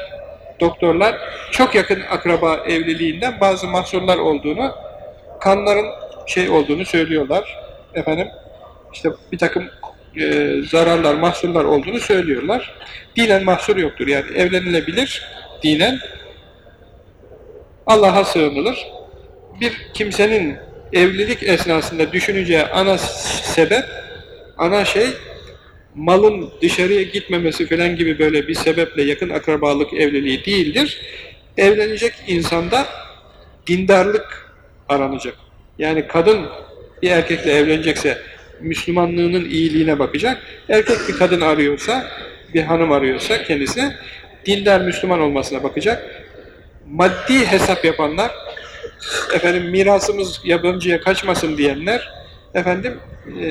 doktorlar çok yakın akraba evliliğinden bazı mahsurlar olduğunu, kanların şey olduğunu söylüyorlar. Efendim, işte bir takım e, zararlar, mahsurlar olduğunu söylüyorlar. Dinen mahsur yoktur. Yani evlenilebilir dinen. Allah'a sığınılır. Bir kimsenin evlilik esnasında düşüneceği ana sebep, ana şey malın dışarıya gitmemesi falan gibi böyle bir sebeple yakın akrabalık evliliği değildir. Evlenecek insanda dindarlık aranacak. Yani kadın bir erkekle evlenecekse Müslümanlığının iyiliğine bakacak. Erkek bir kadın arıyorsa, bir hanım arıyorsa kendisine dindar Müslüman olmasına bakacak. Maddi hesap yapanlar, efendim mirasımız yabancıya kaçmasın diyenler, efendim e,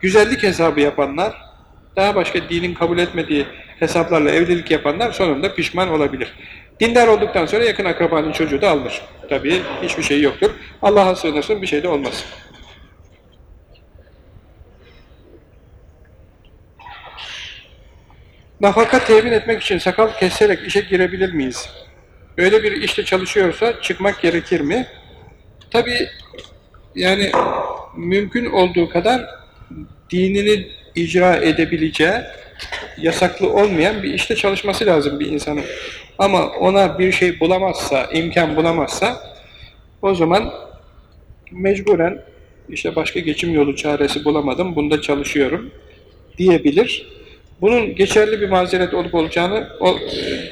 güzellik hesabı yapanlar, daha başka dinin kabul etmediği hesaplarla evlilik yapanlar sonunda pişman olabilir. Dindar olduktan sonra yakın akrabanın çocuğu da alınır. Tabii hiçbir şey yoktur. Allah'a sığınırsın bir şey de olmaz. Nafaka temin etmek için sakal keserek işe girebilir miyiz? Öyle bir işte çalışıyorsa çıkmak gerekir mi? Tabii yani mümkün olduğu kadar dinini icra edebileceği yasaklı olmayan bir işte çalışması lazım bir insanın. Ama ona bir şey bulamazsa, imkan bulamazsa o zaman mecburen işte başka geçim yolu çaresi bulamadım, bunda çalışıyorum diyebilir. Bunun geçerli bir mazeret olup olacağını o,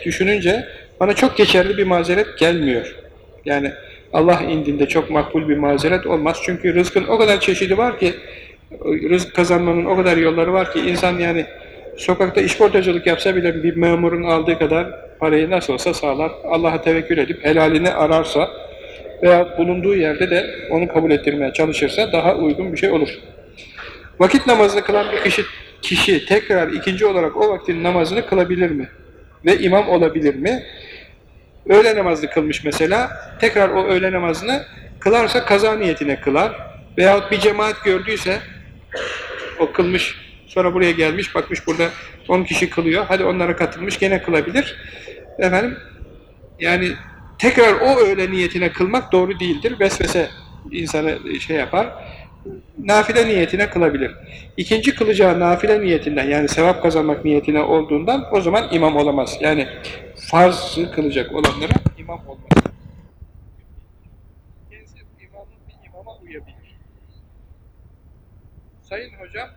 düşününce bana çok geçerli bir mazeret gelmiyor. Yani Allah indinde çok makbul bir mazeret olmaz. Çünkü rızkın o kadar çeşidi var ki, rızk kazanmanın o kadar yolları var ki insan yani sokakta işportacılık yapsa bile bir memurun aldığı kadar parayı nasıl olsa sağlar. Allah'a tevekkül edip helalini ararsa veya bulunduğu yerde de onu kabul ettirmeye çalışırsa daha uygun bir şey olur. Vakit namazını kılan bir kişi, kişi tekrar ikinci olarak o vaktin namazını kılabilir mi? Ve imam olabilir mi? Öğle namazını kılmış mesela, tekrar o öğle namazını kılarsa kaza niyetine kılar. Veyahut bir cemaat gördüyse, o kılmış, sonra buraya gelmiş, bakmış burada 10 kişi kılıyor, hadi onlara katılmış, gene kılabilir. Efendim, yani tekrar o öğle niyetine kılmak doğru değildir. Vesvese insanı şey yapar. Nafile niyetine kılabilir. İkinci kılacağı nafile niyetinden yani sevap kazanmak niyetine olduğundan o zaman imam olamaz. Yani farzı kılacak olanlara imam olmaz. Kendisi imamın bir imama uyabilir. Sayın hocam,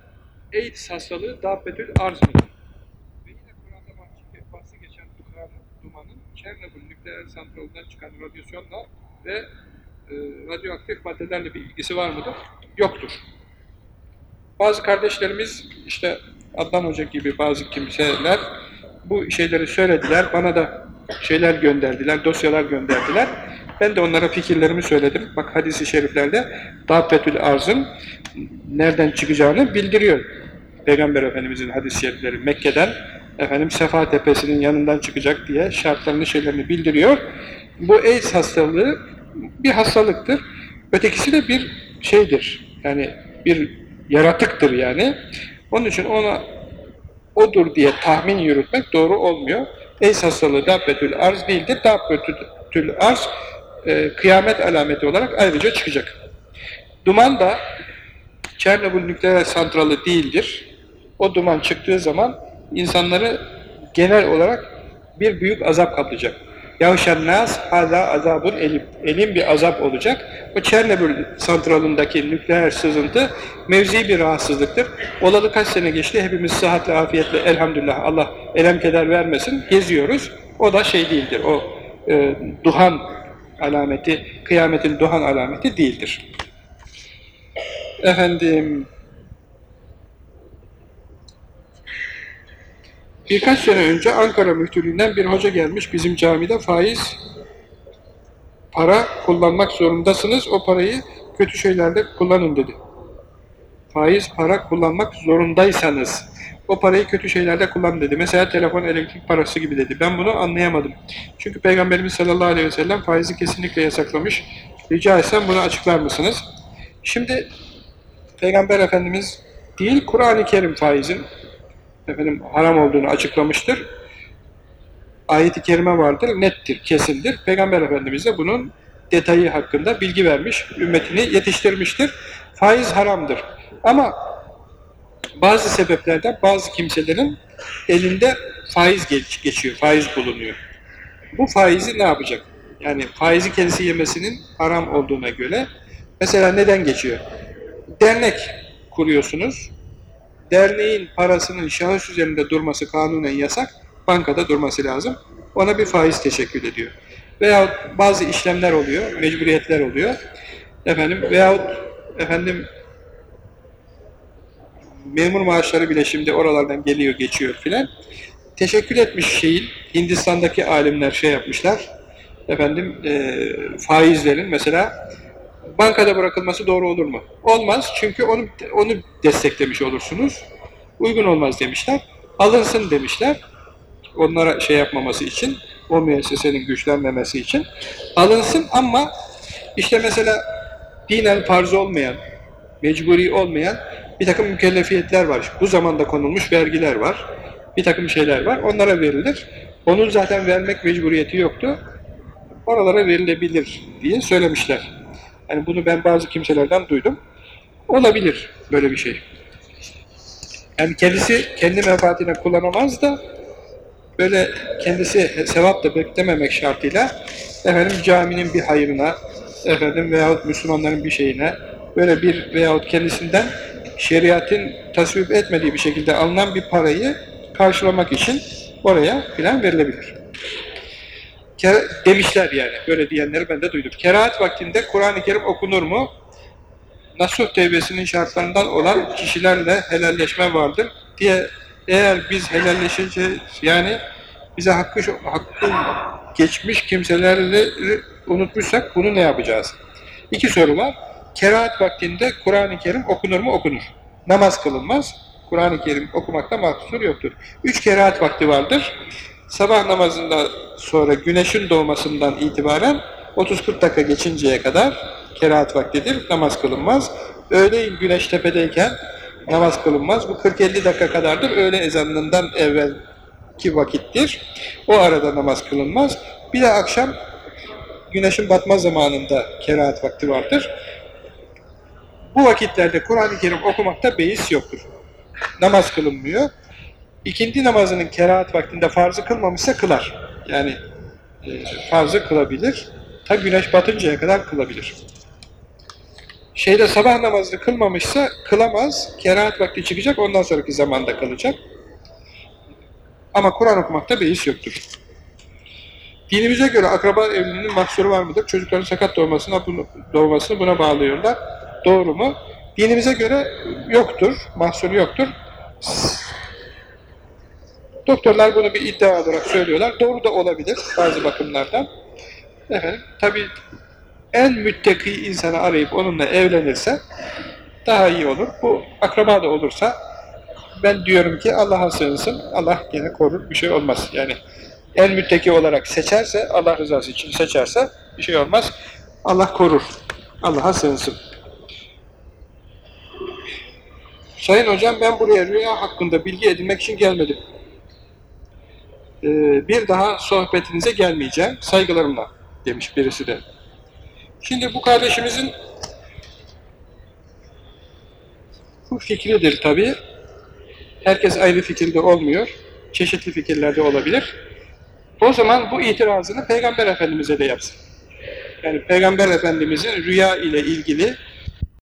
AIDS hastalığı dabbetül arz mıdır? Ve yine Kur'an'da bahsi- bahsi geçen dumanın, Çernobil nükleer santralinden çıkan radyasyonla ve radyoaktif maddelerle bir ilgisi var mıdır? Yoktur. Bazı kardeşlerimiz, işte Adnan Hoca gibi bazı kimseler bu şeyleri söylediler, bana da şeyler gönderdiler, dosyalar gönderdiler. Ben de onlara fikirlerimi söyledim. Bak hadisi şeriflerde Dabbetül Arz'ın nereden çıkacağını bildiriyor. Peygamber Efendimizin hadis-i şerifleri Mekke'den efendim Sefa Tepesi'nin yanından çıkacak diye şartlarını şeylerini bildiriyor. Bu AIDS hastalığı bir hastalıktır. Ötekisi de bir şeydir. Yani bir yaratıktır yani. Onun için ona odur diye tahmin yürütmek doğru olmuyor. AIDS hastalığı dabbetül arz değildir. Dabbetül arz e, kıyamet alameti olarak ayrıca çıkacak. Duman da Çernobil nükleer santralı değildir. O duman çıktığı zaman insanları genel olarak bir büyük azap kaplayacak. Yavşan nas hala azabun elim. Elim bir azap olacak. O Çernobil santralındaki nükleer sızıntı mevzi bir rahatsızlıktır. Olalı kaç sene geçti. Hepimiz sıhhatle, afiyetle elhamdülillah Allah elem keder vermesin. Geziyoruz. O da şey değildir. O e, duhan alameti, kıyametin duhan alameti değildir. Efendim birkaç sene önce Ankara müftülüğünden bir hoca gelmiş bizim camide faiz para kullanmak zorundasınız. O parayı kötü şeylerde kullanın dedi. Faiz para kullanmak zorundaysanız o parayı kötü şeylerde kullan dedi. Mesela telefon, elektrik parası gibi dedi. Ben bunu anlayamadım. Çünkü Peygamberimiz sallallahu aleyhi ve sellem faizi kesinlikle yasaklamış. Rica etsem bunu açıklar mısınız? Şimdi Peygamber Efendimiz değil, Kur'an-ı Kerim faizin efendim haram olduğunu açıklamıştır. Ayet-i kerime vardır, nettir, kesindir. Peygamber Efendimiz de bunun detayı hakkında bilgi vermiş, ümmetini yetiştirmiştir. Faiz haramdır. Ama bazı sebeplerden bazı kimselerin elinde faiz geç, geçiyor, faiz bulunuyor. Bu faizi ne yapacak? Yani faizi kendisi yemesinin haram olduğuna göre mesela neden geçiyor? Dernek kuruyorsunuz. Derneğin parasının şahıs üzerinde durması kanunen yasak. Bankada durması lazım. Ona bir faiz teşekkül ediyor. Veyahut bazı işlemler oluyor, mecburiyetler oluyor. Efendim veyahut efendim memur maaşları bile şimdi oralardan geliyor, geçiyor filan. Teşekkül etmiş şeyin Hindistan'daki alimler şey yapmışlar. Efendim e, faizlerin mesela bankada bırakılması doğru olur mu? Olmaz çünkü onu onu desteklemiş olursunuz. Uygun olmaz demişler. Alınsın demişler. Onlara şey yapmaması için, o müessesenin güçlenmemesi için alınsın ama işte mesela dinen farz olmayan, mecburi olmayan bir takım mükellefiyetler var. Bu zamanda konulmuş vergiler var. Bir takım şeyler var. Onlara verilir. Onun zaten vermek mecburiyeti yoktu. Oralara verilebilir diye söylemişler. Yani bunu ben bazı kimselerden duydum. Olabilir böyle bir şey. Yani kendisi kendi menfaatine kullanamaz da böyle kendisi sevap da beklememek şartıyla efendim caminin bir hayrına efendim veyahut Müslümanların bir şeyine böyle bir veyahut kendisinden şeriatın tasvip etmediği bir şekilde alınan bir parayı karşılamak için oraya filan verilebilir. Demişler yani. Böyle diyenleri ben de duydum. Kerahat vaktinde Kur'an-ı Kerim okunur mu? Nasuh tevbesinin şartlarından olan kişilerle helalleşme vardır diye eğer biz helalleşeceğiz yani bize hakkı, hakkı geçmiş kimselerle unutmuşsak bunu ne yapacağız? İki soru var. Kerahat vaktinde Kur'an-ı Kerim okunur mu? Okunur. Namaz kılınmaz. Kur'an-ı Kerim okumakta mahsur yoktur. Üç kerahat vakti vardır. Sabah namazından sonra güneşin doğmasından itibaren 30-40 dakika geçinceye kadar kerahat vaktidir, namaz kılınmaz. Öğleyin güneş tepedeyken namaz kılınmaz. Bu 40-50 dakika kadardır. Öğle ezanından evvelki vakittir. O arada namaz kılınmaz. Bir de akşam güneşin batma zamanında kerahat vakti vardır. Bu vakitlerde Kur'an-ı Kerim okumakta beis yoktur. Namaz kılınmıyor. İkindi namazının kerahat vaktinde farzı kılmamışsa kılar. Yani e, farzı kılabilir. Ta güneş batıncaya kadar kılabilir. Şeyde sabah namazını kılmamışsa kılamaz. Kerahat vakti çıkacak ondan sonraki zamanda kılacak. Ama Kur'an okumakta beis yoktur. Dinimize göre akraba evliliğinin mahsuru var mıdır? Çocukların sakat doğmasına, doğmasını buna bağlıyorlar. Doğru mu? Dinimize göre yoktur, mahsuru yoktur. Doktorlar bunu bir iddia olarak söylüyorlar. Doğru da olabilir bazı bakımlardan. Efendim, tabii en müttaki insanı arayıp onunla evlenirse daha iyi olur. Bu akraba da olursa ben diyorum ki Allah'a sığınsın. Allah gene korur, bir şey olmaz. Yani en müttaki olarak seçerse, Allah rızası için seçerse bir şey olmaz. Allah korur. Allah'a sığınsın. Sayın hocam ben buraya rüya hakkında bilgi edinmek için gelmedim. Ee, bir daha sohbetinize gelmeyeceğim. Saygılarımla demiş birisi de. Şimdi bu kardeşimizin bu fikridir tabii. Herkes ayrı fikirde olmuyor. Çeşitli fikirlerde olabilir. O zaman bu itirazını Peygamber Efendimiz'e de yapsın. Yani Peygamber Efendimiz'in rüya ile ilgili